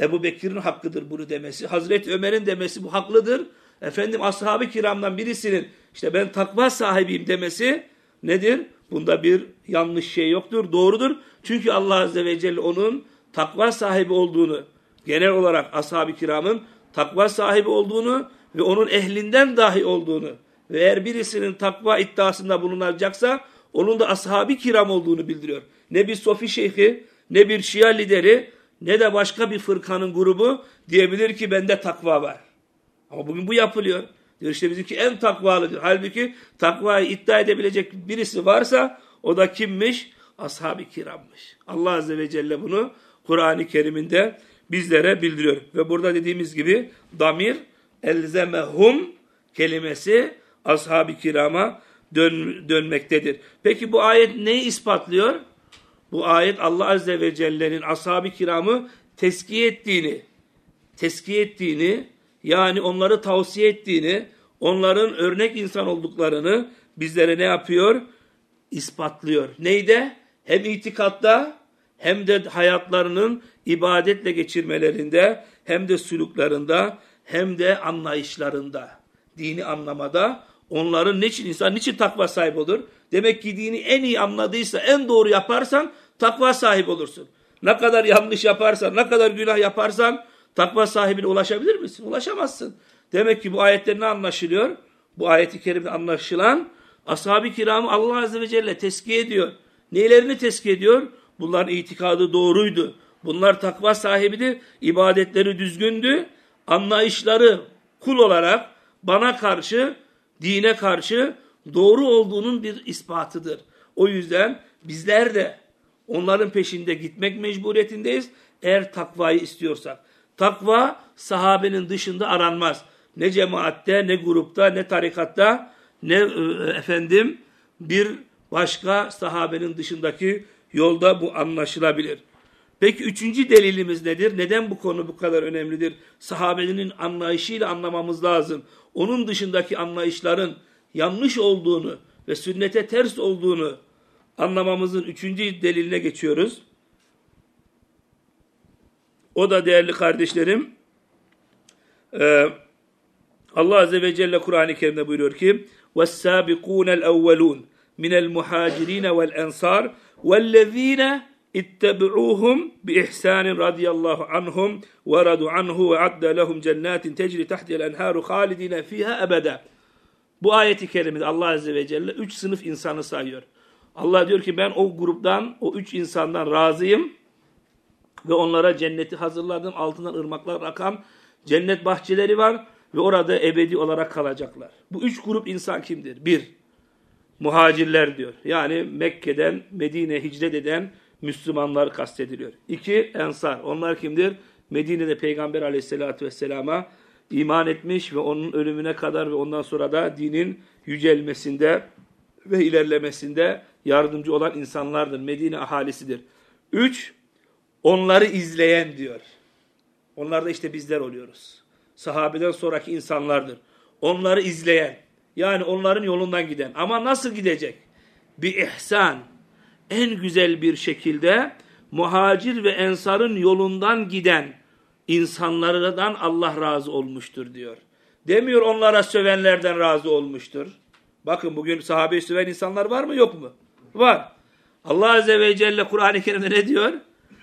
Ebu Bekir'in hakkıdır bunu demesi. Hazreti Ömer'in demesi bu haklıdır. Efendim ashab-ı kiramdan birisinin işte ben takva sahibiyim demesi nedir? Bunda bir yanlış şey yoktur. Doğrudur. Çünkü Allah Azze ve Celle onun takva sahibi olduğunu, genel olarak ashab-ı kiramın takva sahibi olduğunu ve onun ehlinden dahi olduğunu ve eğer birisinin takva iddiasında bulunacaksa onun da ashab-ı kiram olduğunu bildiriyor. Ne bir sofi şeyhi, ne bir şia lideri, ne de başka bir fırkanın grubu diyebilir ki bende takva var. Ama bugün bu yapılıyor. Diyor işte bizimki en takvalıdır. Halbuki takvayı iddia edebilecek birisi varsa o da kimmiş? Ashab-ı kirammış. Allah Azze ve Celle bunu Kur'an-ı Kerim'inde bizlere bildiriyor. Ve burada dediğimiz gibi damir elzemehum kelimesi ashab-ı kirama dön, dönmektedir. Peki bu ayet neyi ispatlıyor? Bu ayet Allah Azze ve Celle'nin ashab-ı kiramı teskiye ettiğini, teskiye ettiğini, yani onları tavsiye ettiğini, onların örnek insan olduklarını bizlere ne yapıyor? İspatlıyor. Neyde? Hem itikatta hem de hayatlarının ibadetle geçirmelerinde, hem de sülüklerinde, hem de anlayışlarında, dini anlamada onların niçin insan, niçin takva sahibi olur? Demek ki dini en iyi anladıysa, en doğru yaparsan takva sahibi olursun. Ne kadar yanlış yaparsan, ne kadar günah yaparsan takva sahibine ulaşabilir misin? Ulaşamazsın. Demek ki bu ayette ne anlaşılıyor? Bu ayeti kerimde anlaşılan ashab-ı kiramı Allah Azze ve Celle teskiye ediyor. Neylerini teskiye ediyor? Bunların itikadı doğruydu. Bunlar takva sahibidir. ibadetleri düzgündü. Anlayışları kul olarak bana karşı, dine karşı doğru olduğunun bir ispatıdır. O yüzden bizler de onların peşinde gitmek mecburiyetindeyiz eğer takvayı istiyorsak. Takva sahabenin dışında aranmaz. Ne cemaatte, ne grupta, ne tarikatta, ne e, efendim bir başka sahabenin dışındaki yolda bu anlaşılabilir. Peki üçüncü delilimiz nedir? Neden bu konu bu kadar önemlidir? Sahabenin anlayışıyla anlamamız lazım. Onun dışındaki anlayışların yanlış olduğunu ve sünnete ters olduğunu anlamamızın üçüncü deliline geçiyoruz. O da değerli kardeşlerim e, Allah Azze ve Celle Kur'an-ı Kerim'de buyuruyor ki وَالسَّابِقُونَ الْاَوَّلُونَ مِنَ الْمُحَاجِرِينَ وَالْاَنْصَارِ وَالَّذ۪ينَ اتبعوهم بإحسان رضي الله عنهم ورضوا عنه وعد لهم جنات تجري تحت الأنهار خالدين فيها أبدا Bu ayeti kerimede Allah Azze ve Celle üç sınıf insanı sayıyor. Allah diyor ki ben o gruptan, o üç insandan razıyım ve onlara cenneti hazırladım. Altından ırmaklar akan cennet bahçeleri var ve orada ebedi olarak kalacaklar. Bu üç grup insan kimdir? Bir, muhacirler diyor. Yani Mekke'den Medine hicret eden Müslümanlar kastediliyor. İki, ensar. Onlar kimdir? Medine'de Peygamber aleyhissalatü vesselama iman etmiş ve onun ölümüne kadar ve ondan sonra da dinin yücelmesinde ve ilerlemesinde yardımcı olan insanlardır. Medine ahalisidir. Üç, onları izleyen diyor. Onlar da işte bizler oluyoruz. Sahabeden sonraki insanlardır. Onları izleyen, yani onların yolundan giden. Ama nasıl gidecek? Bir ihsan, en güzel bir şekilde muhacir ve ensarın yolundan giden insanlardan Allah razı olmuştur diyor. Demiyor onlara sövenlerden razı olmuştur. Bakın bugün sahabeyi söven insanlar var mı yok mu? Var. Allah Azze ve Celle Kur'an-ı Kerim'de ne diyor?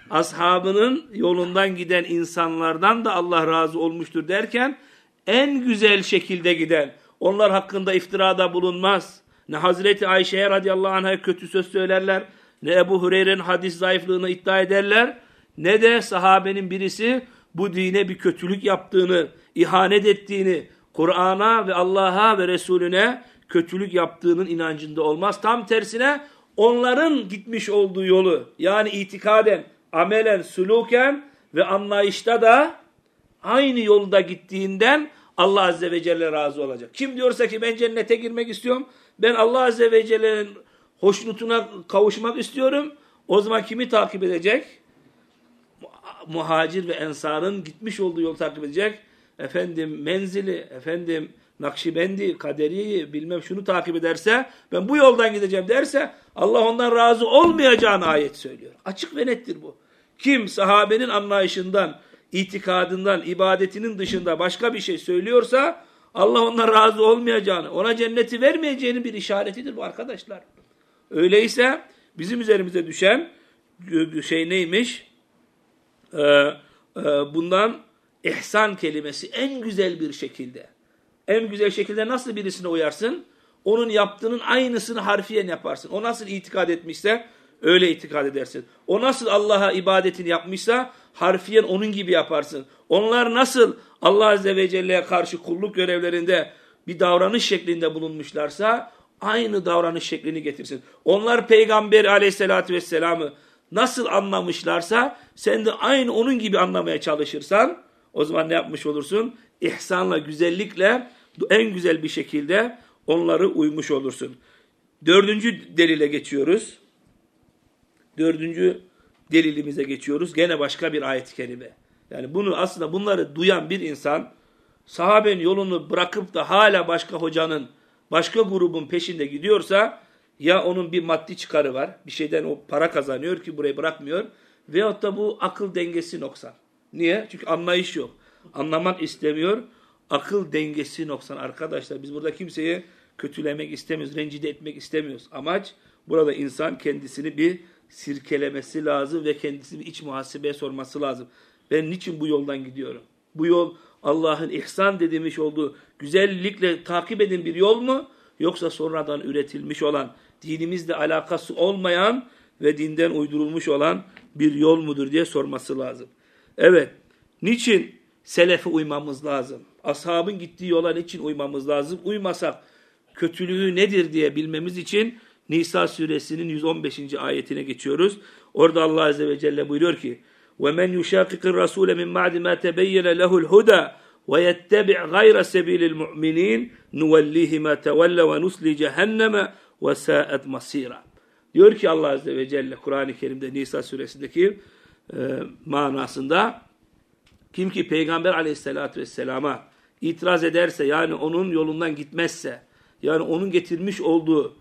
Ashabının yolundan giden insanlardan da Allah razı olmuştur derken en güzel şekilde giden, onlar hakkında iftirada bulunmaz. Ne Hazreti Ayşe'ye radıyallahu anh'a kötü söz söylerler, ne Ebu Hureyre'nin hadis zayıflığını iddia ederler, ne de sahabenin birisi bu dine bir kötülük yaptığını, ihanet ettiğini, Kur'an'a ve Allah'a ve Resulüne kötülük yaptığının inancında olmaz. Tam tersine onların gitmiş olduğu yolu yani itikaden, amelen, suluken ve anlayışta da aynı yolda gittiğinden Allah Azze ve Celle razı olacak. Kim diyorsa ki ben cennete girmek istiyorum, ben Allah Azze ve Celle'nin hoşnutuna kavuşmak istiyorum, o zaman kimi takip edecek? Muhacir ve ensarın gitmiş olduğu yolu takip edecek. Efendim menzili, efendim Nakşibendi, Kaderi'yi bilmem şunu takip ederse ben bu yoldan gideceğim derse Allah ondan razı olmayacağını ayet söylüyor. Açık ve nettir bu. Kim sahabenin anlayışından, itikadından, ibadetinin dışında başka bir şey söylüyorsa Allah ondan razı olmayacağını, ona cenneti vermeyeceğinin bir işaretidir bu arkadaşlar. Öyleyse bizim üzerimize düşen şey neymiş? Ee, e, bundan ihsan kelimesi en güzel bir şekilde en güzel şekilde nasıl birisine uyarsın? Onun yaptığının aynısını harfiyen yaparsın. O nasıl itikad etmişse öyle itikad edersin. O nasıl Allah'a ibadetini yapmışsa harfiyen onun gibi yaparsın. Onlar nasıl Allah Azze ve Celle'ye karşı kulluk görevlerinde bir davranış şeklinde bulunmuşlarsa aynı davranış şeklini getirsin. Onlar Peygamber aleyhissalatü vesselam'ı nasıl anlamışlarsa sen de aynı onun gibi anlamaya çalışırsan o zaman ne yapmış olursun? İhsanla, güzellikle en güzel bir şekilde onları uymuş olursun. Dördüncü delile geçiyoruz. Dördüncü delilimize geçiyoruz. Gene başka bir ayet-i kerime. Yani bunu aslında bunları duyan bir insan sahabenin yolunu bırakıp da hala başka hocanın, başka grubun peşinde gidiyorsa ya onun bir maddi çıkarı var. Bir şeyden o para kazanıyor ki burayı bırakmıyor. Veyahut da bu akıl dengesi noksan. Niye? Çünkü anlayış yok. Anlamak istemiyor. Akıl dengesi noksan. Arkadaşlar biz burada kimseyi kötülemek istemiyoruz. Rencide etmek istemiyoruz. Amaç burada insan kendisini bir sirkelemesi lazım ve kendisini iç muhasebeye sorması lazım. Ben niçin bu yoldan gidiyorum? Bu yol Allah'ın ihsan dediğimiz olduğu güzellikle takip edin bir yol mu? Yoksa sonradan üretilmiş olan, dinimizle alakası olmayan ve dinden uydurulmuş olan bir yol mudur diye sorması lazım. Evet, niçin selefe uymamız lazım? Ashabın gittiği yola niçin uymamız lazım? Uymasak kötülüğü nedir diye bilmemiz için Nisa suresinin 115. ayetine geçiyoruz. Orada Allah Azze ve Celle buyuruyor ki وَمَنْ يُشَاقِقِ الرَّسُولَ مِنْ بَعْدِ مَا تَبَيَّنَ لَهُ الْهُدَى وَيَتَّبِعْ غَيْرَ سَبِيلِ الْمُؤْمِنِينَ نُوَلِّهِ مَا تَوَلَّ وَنُسْلِ جَهَنَّمَ وَسَاءَتْ مَصِيرًا Diyor ki Allah Azze ve Celle Kur'an-ı Kerim'de Nisa suresindeki e, manasında kim ki Peygamber aleyhissalatü vesselama itiraz ederse yani onun yolundan gitmezse yani onun getirmiş olduğu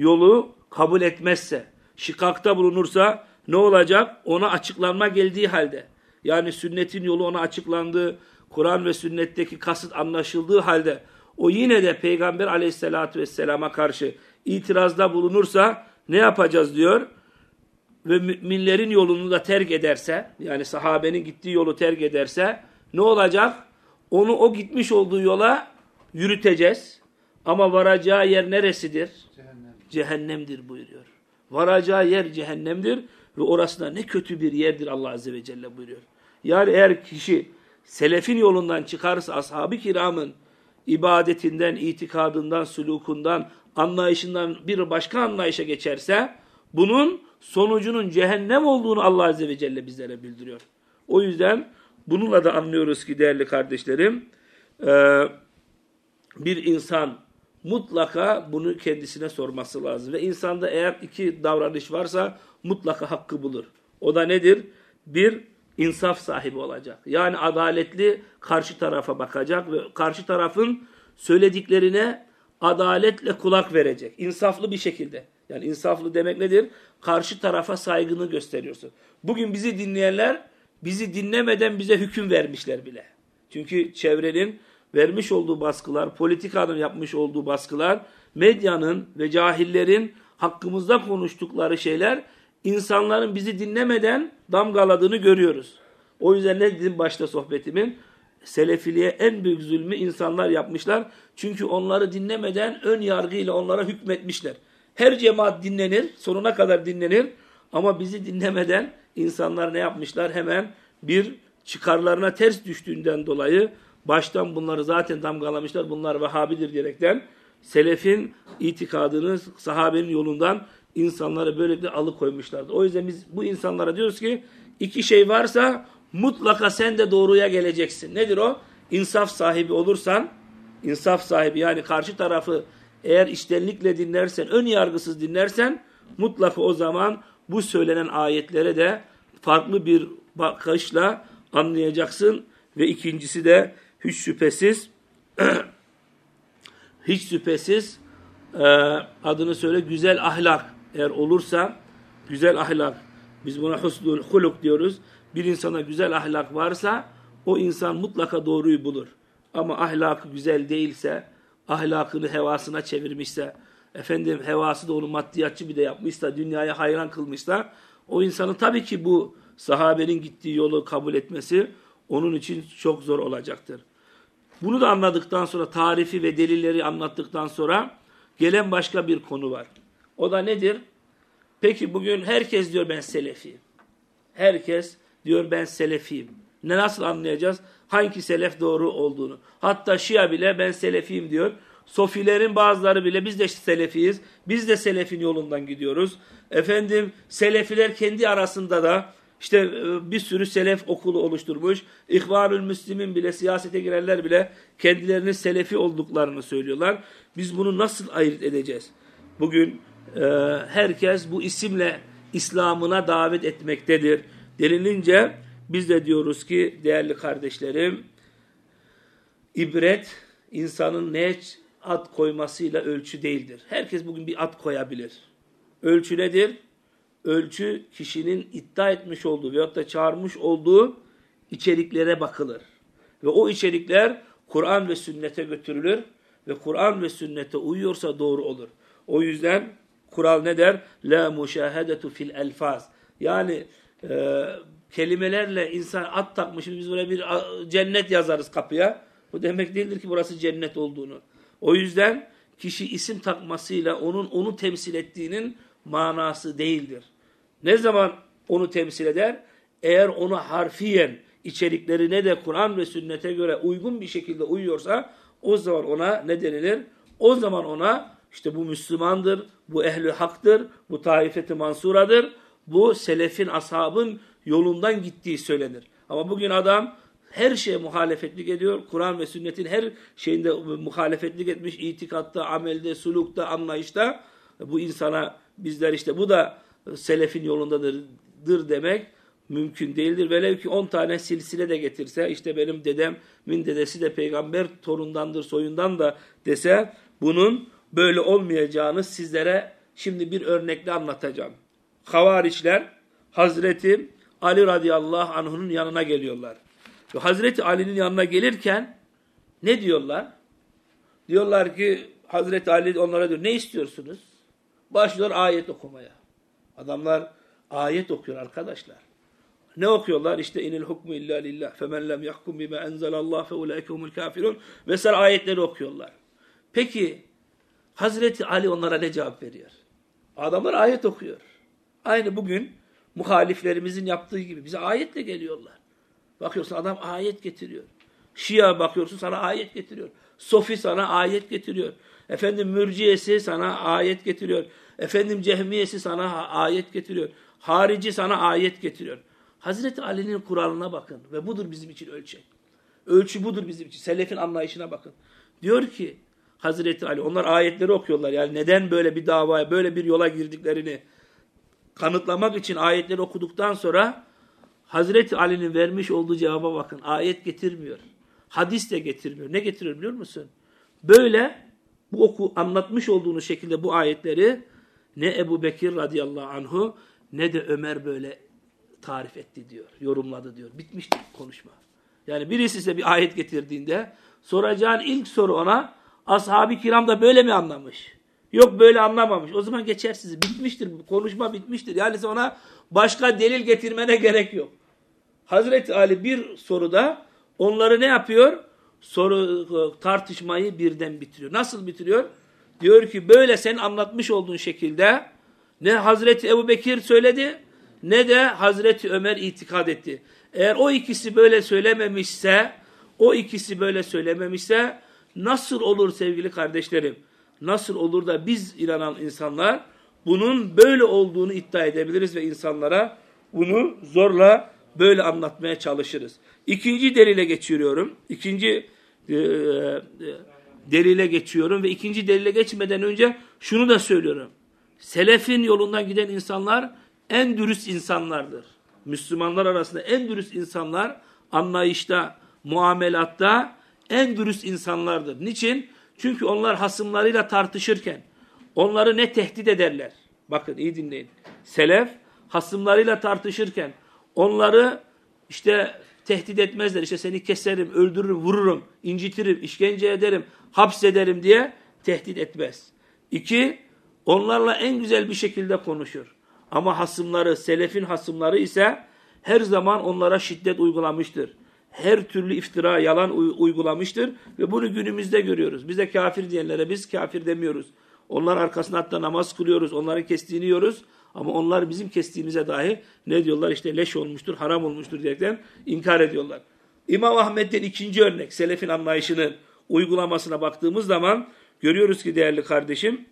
yolu kabul etmezse şikakta bulunursa ne olacak? Ona açıklanma geldiği halde yani sünnetin yolu ona açıklandığı Kur'an ve sünnetteki kasıt anlaşıldığı halde o yine de Peygamber aleyhissalatü vesselama karşı itirazda bulunursa ne yapacağız diyor? Ve müminlerin yolunu da terk ederse yani sahabenin gittiği yolu terk ederse ne olacak? Onu o gitmiş olduğu yola yürüteceğiz. Ama varacağı yer neresidir? Cehennem. Cehennemdir buyuruyor. Varacağı yer cehennemdir ve orası da ne kötü bir yerdir Allah Azze ve Celle buyuruyor. Yani eğer kişi selefin yolundan çıkarsa ashab-ı kiramın ibadetinden, itikadından, sulukundan, anlayışından bir başka anlayışa geçerse bunun sonucunun cehennem olduğunu Allah Azze ve Celle bizlere bildiriyor. O yüzden bununla da anlıyoruz ki değerli kardeşlerim bir insan mutlaka bunu kendisine sorması lazım. Ve insanda eğer iki davranış varsa mutlaka hakkı bulur. O da nedir? Bir, insaf sahibi olacak. Yani adaletli karşı tarafa bakacak ve karşı tarafın söylediklerine adaletle kulak verecek. İnsaflı bir şekilde. Yani insaflı demek nedir? Karşı tarafa saygını gösteriyorsun. Bugün bizi dinleyenler bizi dinlemeden bize hüküm vermişler bile. Çünkü çevrenin vermiş olduğu baskılar, politikanın yapmış olduğu baskılar, medyanın ve cahillerin hakkımızda konuştukları şeyler insanların bizi dinlemeden damgaladığını görüyoruz. O yüzden ne dedim başta sohbetimin? Selefiliğe en büyük zulmü insanlar yapmışlar. Çünkü onları dinlemeden ön yargıyla onlara hükmetmişler. Her cemaat dinlenir, sonuna kadar dinlenir ama bizi dinlemeden insanlar ne yapmışlar? Hemen bir çıkarlarına ters düştüğünden dolayı baştan bunları zaten damgalamışlar. Bunlar Vehhabidir diyerekten selefin itikadını sahabenin yolundan insanları böylelikle alıkoymuşlardı. O yüzden biz bu insanlara diyoruz ki iki şey varsa mutlaka sen de doğruya geleceksin. Nedir o? İnsaf sahibi olursan, insaf sahibi yani karşı tarafı eğer içtenlikle dinlersen, ön yargısız dinlersen mutlaka o zaman bu söylenen ayetlere de farklı bir bakışla anlayacaksın ve ikincisi de hiç şüphesiz hiç şüphesiz e, adını söyle güzel ahlak eğer olursa güzel ahlak biz buna husnul huluk diyoruz. Bir insana güzel ahlak varsa o insan mutlaka doğruyu bulur. Ama ahlakı güzel değilse, ahlakını hevasına çevirmişse, efendim hevası da onu maddiyatçı bir de yapmışsa, dünyaya hayran kılmışsa, o insanın tabii ki bu sahabenin gittiği yolu kabul etmesi onun için çok zor olacaktır. Bunu da anladıktan sonra, tarifi ve delilleri anlattıktan sonra gelen başka bir konu var. O da nedir? Peki bugün herkes diyor ben selefiyim. Herkes diyor ben selefiyim. Ne nasıl anlayacağız? Hangi selef doğru olduğunu. Hatta Şia bile ben selefiyim diyor. Sofilerin bazıları bile biz de selefiyiz. Biz de selefin yolundan gidiyoruz. Efendim selefiler kendi arasında da işte e, bir sürü selef okulu oluşturmuş. İhvanül Müslümin bile siyasete girenler bile kendilerinin selefi olduklarını söylüyorlar. Biz bunu nasıl ayırt edeceğiz? Bugün e, herkes bu isimle İslam'ına davet etmektedir. Denilince biz de diyoruz ki değerli kardeşlerim ibret insanın ne ad koymasıyla ölçü değildir. Herkes bugün bir ad koyabilir. Ölçü nedir? Ölçü kişinin iddia etmiş olduğu veyahut da çağırmış olduğu içeriklere bakılır. Ve o içerikler Kur'an ve sünnete götürülür ve Kur'an ve sünnete uyuyorsa doğru olur. O yüzden kural ne der? La muşahedetu fil elfaz. Yani e, kelimelerle insan at takmış biz buraya bir cennet yazarız kapıya. Bu demek değildir ki burası cennet olduğunu. O yüzden kişi isim takmasıyla onun onu temsil ettiğinin manası değildir. Ne zaman onu temsil eder? Eğer onu harfiyen içeriklerine de Kur'an ve sünnete göre uygun bir şekilde uyuyorsa o zaman ona ne denilir? O zaman ona işte bu Müslümandır, bu ehli haktır, bu taifeti mansuradır, bu selefin, ashabın yolundan gittiği söylenir. Ama bugün adam her şeye muhalefetlik ediyor. Kur'an ve sünnetin her şeyinde muhalefetlik etmiş. itikatta, amelde, sulukta, anlayışta. Bu insana bizler işte bu da selefin yolundadır demek mümkün değildir. Velev ki 10 tane silsile de getirse işte benim dedem min dedesi de peygamber torundandır soyundan da dese bunun böyle olmayacağını sizlere şimdi bir örnekle anlatacağım. Havariçler Hazreti Ali radıyallahu anh'unun yanına geliyorlar. Ve Hazreti Ali'nin yanına gelirken ne diyorlar? Diyorlar ki Hazreti Ali onlara diyor ne istiyorsunuz? Başlıyor ayet okumaya. Adamlar ayet okuyor arkadaşlar. Ne okuyorlar? İşte inil hukmu illa lillah femen lem yahkum bima enzelallah fe ulaike humul kafirun vesaire ayetleri okuyorlar. Peki Hazreti Ali onlara ne cevap veriyor? Adamlar ayet okuyor. Aynı bugün muhaliflerimizin yaptığı gibi bize ayetle geliyorlar. Bakıyorsun adam ayet getiriyor. Şia bakıyorsun sana ayet getiriyor. Sofi sana ayet getiriyor. Efendim mürciyesi sana ayet getiriyor. Efendim cehmiyesi sana ayet getiriyor. Harici sana ayet getiriyor. Hazreti Ali'nin Kur'an'ına bakın ve budur bizim için ölçek. Ölçü budur bizim için. Selefin anlayışına bakın. Diyor ki Hazreti Ali onlar ayetleri okuyorlar. Yani neden böyle bir davaya, böyle bir yola girdiklerini kanıtlamak için ayetleri okuduktan sonra Hazreti Ali'nin vermiş olduğu cevaba bakın. Ayet getirmiyor. Hadis de getirmiyor. Ne getiriyor biliyor musun? Böyle bu oku anlatmış olduğunuz şekilde bu ayetleri ne Ebu Bekir radıyallahu anhu ne de Ömer böyle tarif etti diyor. Yorumladı diyor. Bitmiştir konuşma. Yani birisi size bir ayet getirdiğinde soracağın ilk soru ona ashab-ı kiram da böyle mi anlamış? Yok böyle anlamamış. O zaman geçersiz. Bitmiştir. Konuşma bitmiştir. Yani ona başka delil getirmene gerek yok. Hazreti Ali bir soruda onları ne yapıyor? Soru tartışmayı birden bitiriyor. Nasıl bitiriyor? Diyor ki böyle sen anlatmış olduğun şekilde ne Hazreti Ebu Bekir söyledi ne de Hazreti Ömer itikad etti. Eğer o ikisi böyle söylememişse o ikisi böyle söylememişse nasıl olur sevgili kardeşlerim? Nasıl olur da biz inanan insanlar bunun böyle olduğunu iddia edebiliriz ve insanlara bunu zorla böyle anlatmaya çalışırız. İkinci delile geçiyorum. İkinci e, e, delile geçiyorum ve ikinci delile geçmeden önce şunu da söylüyorum. Selefin yolundan giden insanlar en dürüst insanlardır. Müslümanlar arasında en dürüst insanlar anlayışta, muamelatta en dürüst insanlardır. Niçin? Çünkü onlar hasımlarıyla tartışırken onları ne tehdit ederler? Bakın iyi dinleyin. Selef hasımlarıyla tartışırken onları işte tehdit etmezler. İşte seni keserim, öldürürüm, vururum, incitirim, işkence ederim, hapsederim diye tehdit etmez. İki, onlarla en güzel bir şekilde konuşur. Ama hasımları, selefin hasımları ise her zaman onlara şiddet uygulamıştır. Her türlü iftira, yalan uygulamıştır ve bunu günümüzde görüyoruz. Bize kafir diyenlere biz kafir demiyoruz. Onlar arkasında hatta namaz kılıyoruz, onların kestiğini yiyoruz. Ama onlar bizim kestiğimize dahi ne diyorlar? İşte leş olmuştur, haram olmuştur diyerekten inkar ediyorlar. İmam Ahmet'ten ikinci örnek, selefin anlayışının uygulamasına baktığımız zaman görüyoruz ki değerli kardeşim,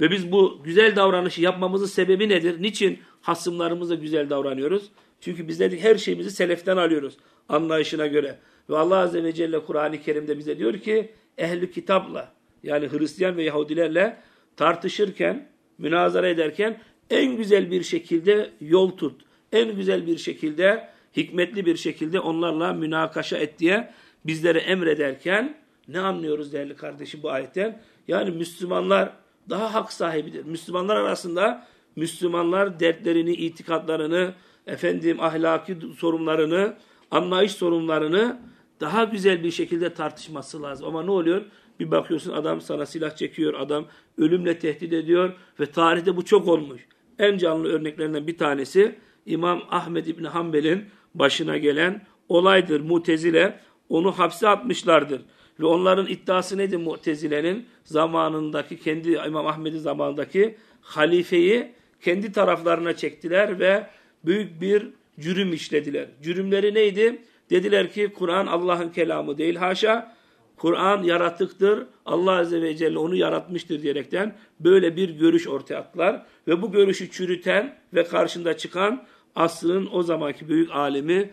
ve biz bu güzel davranışı yapmamızın sebebi nedir? Niçin hasımlarımıza güzel davranıyoruz? Çünkü biz dedik her şeyimizi seleften alıyoruz anlayışına göre. Ve Allah Azze ve Celle Kur'an-ı Kerim'de bize diyor ki ehli kitapla yani Hristiyan ve Yahudilerle tartışırken, münazara ederken en güzel bir şekilde yol tut. En güzel bir şekilde, hikmetli bir şekilde onlarla münakaşa et diye bizlere emrederken ne anlıyoruz değerli kardeşim bu ayetten? Yani Müslümanlar daha hak sahibidir. Müslümanlar arasında Müslümanlar dertlerini, itikatlarını, efendim ahlaki sorunlarını, anlayış sorunlarını daha güzel bir şekilde tartışması lazım. Ama ne oluyor? Bir bakıyorsun adam sana silah çekiyor, adam ölümle tehdit ediyor ve tarihte bu çok olmuş. En canlı örneklerinden bir tanesi İmam Ahmed İbni Hanbel'in başına gelen olaydır. Mutezile onu hapse atmışlardır. Ve onların iddiası nedir Mu'tezile'nin? Zamanındaki, kendi İmam Ahmet'in zamanındaki halifeyi kendi taraflarına çektiler ve büyük bir cürüm işlediler. Cürümleri neydi? Dediler ki Kur'an Allah'ın kelamı değil haşa. Kur'an yaratıktır. Allah Azze ve Celle onu yaratmıştır diyerekten böyle bir görüş ortaya attılar. Ve bu görüşü çürüten ve karşında çıkan asrın o zamanki büyük alemi,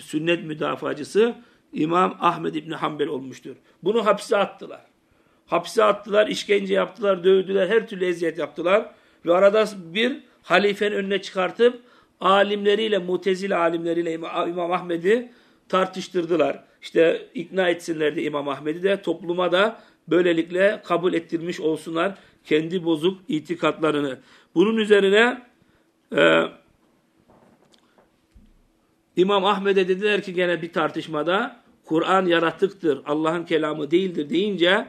sünnet müdafacısı İmam Ahmed İbni Hanbel olmuştur. Bunu hapse attılar. Hapse attılar, işkence yaptılar, dövdüler, her türlü eziyet yaptılar. Ve arada bir halifenin önüne çıkartıp alimleriyle, mutezile alimleriyle İmam Ahmed'i tartıştırdılar. İşte ikna etsinler de İmam Ahmed'i de topluma da böylelikle kabul ettirmiş olsunlar kendi bozuk itikatlarını. Bunun üzerine e, İmam Ahmed'e dediler ki gene bir tartışmada Kur'an yaratıktır, Allah'ın kelamı değildir deyince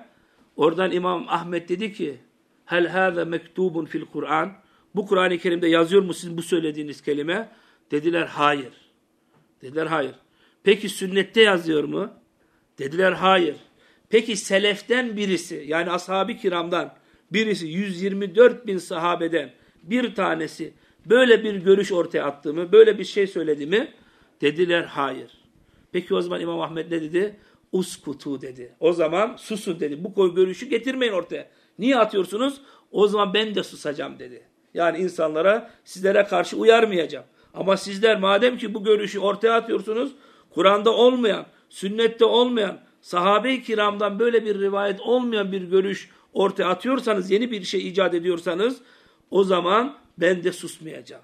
oradan İmam Ahmed dedi ki hel hâze mektubun fil Kur'an bu Kur'an-ı Kerim'de yazıyor mu sizin bu söylediğiniz kelime? Dediler hayır. Dediler hayır. Peki sünnette yazıyor mu? Dediler hayır. Peki seleften birisi yani ashab-ı kiramdan birisi 124 bin sahabeden bir tanesi böyle bir görüş ortaya attı mı? Böyle bir şey söyledi mi? Dediler hayır. Peki o zaman İmam Ahmet ne dedi? Uskutu dedi. O zaman susun dedi. Bu görüşü getirmeyin ortaya. Niye atıyorsunuz? O zaman ben de susacağım dedi. Yani insanlara sizlere karşı uyarmayacağım. Ama sizler madem ki bu görüşü ortaya atıyorsunuz, Kur'an'da olmayan, sünnette olmayan, sahabe-i kiramdan böyle bir rivayet olmayan bir görüş ortaya atıyorsanız, yeni bir şey icat ediyorsanız, o zaman ben de susmayacağım.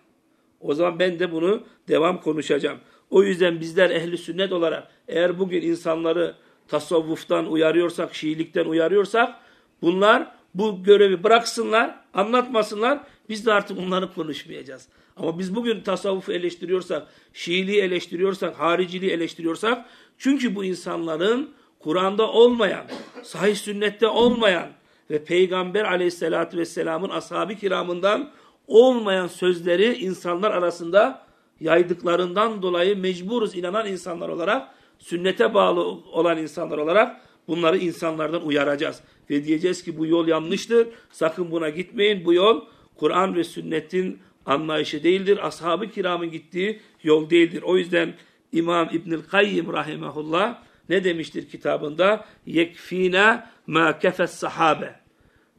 O zaman ben de bunu devam konuşacağım. O yüzden bizler ehli sünnet olarak eğer bugün insanları tasavvuftan uyarıyorsak, Şiilikten uyarıyorsak bunlar bu görevi bıraksınlar, anlatmasınlar. Biz de artık onları konuşmayacağız. Ama biz bugün tasavvufu eleştiriyorsak, Şiiliği eleştiriyorsak, hariciliği eleştiriyorsak çünkü bu insanların Kur'an'da olmayan, sahih sünnette olmayan ve Peygamber aleyhissalatü vesselamın ashab-ı kiramından olmayan sözleri insanlar arasında yaydıklarından dolayı mecburuz inanan insanlar olarak, sünnete bağlı olan insanlar olarak bunları insanlardan uyaracağız. Ve diyeceğiz ki bu yol yanlıştır, sakın buna gitmeyin, bu yol Kur'an ve sünnetin anlayışı değildir, ashab-ı kiramın gittiği yol değildir. O yüzden İmam İbnül Kayyim rahimahullah ne demiştir kitabında? Yekfina ma kefes sahabe.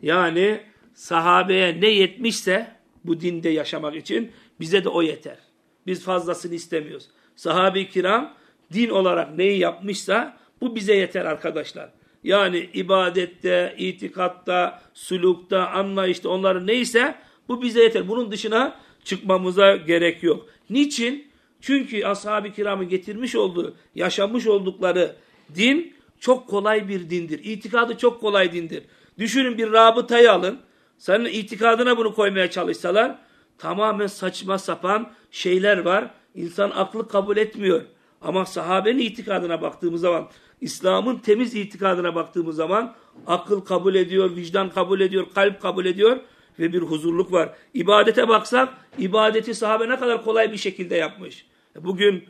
Yani sahabeye ne yetmişse bu dinde yaşamak için bize de o yeter. Biz fazlasını istemiyoruz. Sahabe-i kiram din olarak neyi yapmışsa bu bize yeter arkadaşlar. Yani ibadette, itikatta, sulukta, anlayışta onların neyse bu bize yeter. Bunun dışına çıkmamıza gerek yok. Niçin? Çünkü ashab-ı kiramın getirmiş olduğu, yaşamış oldukları din çok kolay bir dindir. İtikadı çok kolay dindir. Düşünün bir rabıtayı alın. Senin itikadına bunu koymaya çalışsalar tamamen saçma sapan şeyler var. İnsan aklı kabul etmiyor. Ama sahabenin itikadına baktığımız zaman, İslam'ın temiz itikadına baktığımız zaman akıl kabul ediyor, vicdan kabul ediyor, kalp kabul ediyor ve bir huzurluk var. İbadete baksak, ibadeti sahabe ne kadar kolay bir şekilde yapmış. Bugün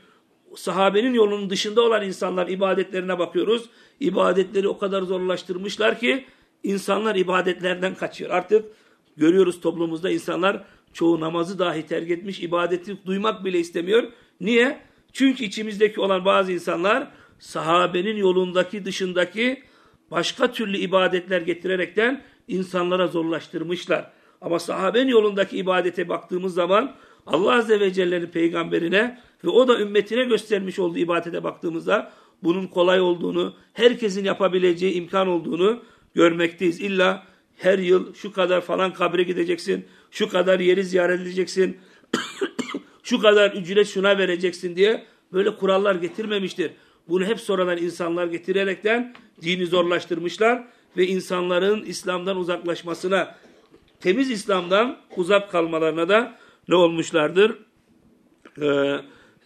sahabenin yolunun dışında olan insanlar ibadetlerine bakıyoruz. İbadetleri o kadar zorlaştırmışlar ki insanlar ibadetlerden kaçıyor. Artık görüyoruz toplumumuzda insanlar çoğu namazı dahi terk etmiş, ibadeti duymak bile istemiyor. Niye? Çünkü içimizdeki olan bazı insanlar sahabenin yolundaki dışındaki başka türlü ibadetler getirerekten insanlara zorlaştırmışlar. Ama sahabenin yolundaki ibadete baktığımız zaman Allah Azze ve Celle'nin peygamberine ve o da ümmetine göstermiş olduğu ibadete baktığımızda bunun kolay olduğunu, herkesin yapabileceği imkan olduğunu görmekteyiz. İlla her yıl şu kadar falan kabre gideceksin, şu kadar yeri ziyaret edeceksin, şu kadar ücret şuna vereceksin diye böyle kurallar getirmemiştir. Bunu hep sonradan insanlar getirerekten dini zorlaştırmışlar ve insanların İslam'dan uzaklaşmasına, temiz İslam'dan uzak kalmalarına da ne olmuşlardır? Ee,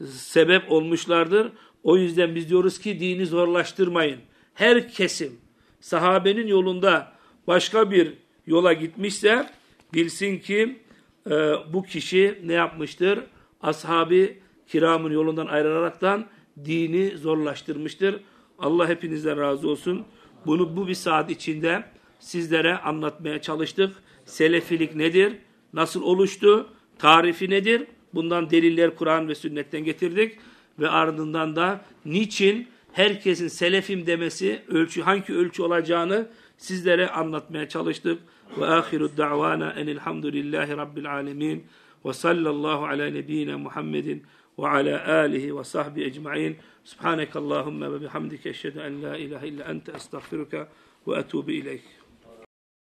sebep olmuşlardır. O yüzden biz diyoruz ki dini zorlaştırmayın. Her kesim sahabenin yolunda başka bir yola gitmişse bilsin ki e, bu kişi ne yapmıştır? Ashabi kiramın yolundan ayrılaraktan dini zorlaştırmıştır. Allah hepinizden razı olsun. Bunu bu bir saat içinde sizlere anlatmaya çalıştık. Selefilik nedir? Nasıl oluştu? Tarifi nedir? Bundan deliller Kur'an ve sünnetten getirdik. Ve ardından da niçin herkesin selefim demesi ölçü hangi ölçü olacağını sizlere anlatmaya çalıştık. Ve ahiru da'vana enilhamdülillahi rabbil alemin. Ve sallallahu ala nebiyyina Muhammedin ve ala alihi ve sahbi ecma'in. Subhaneke Allahümme ve bihamdike eşhedü en la ilahe illa ente estağfiruka ve etubu ileyk.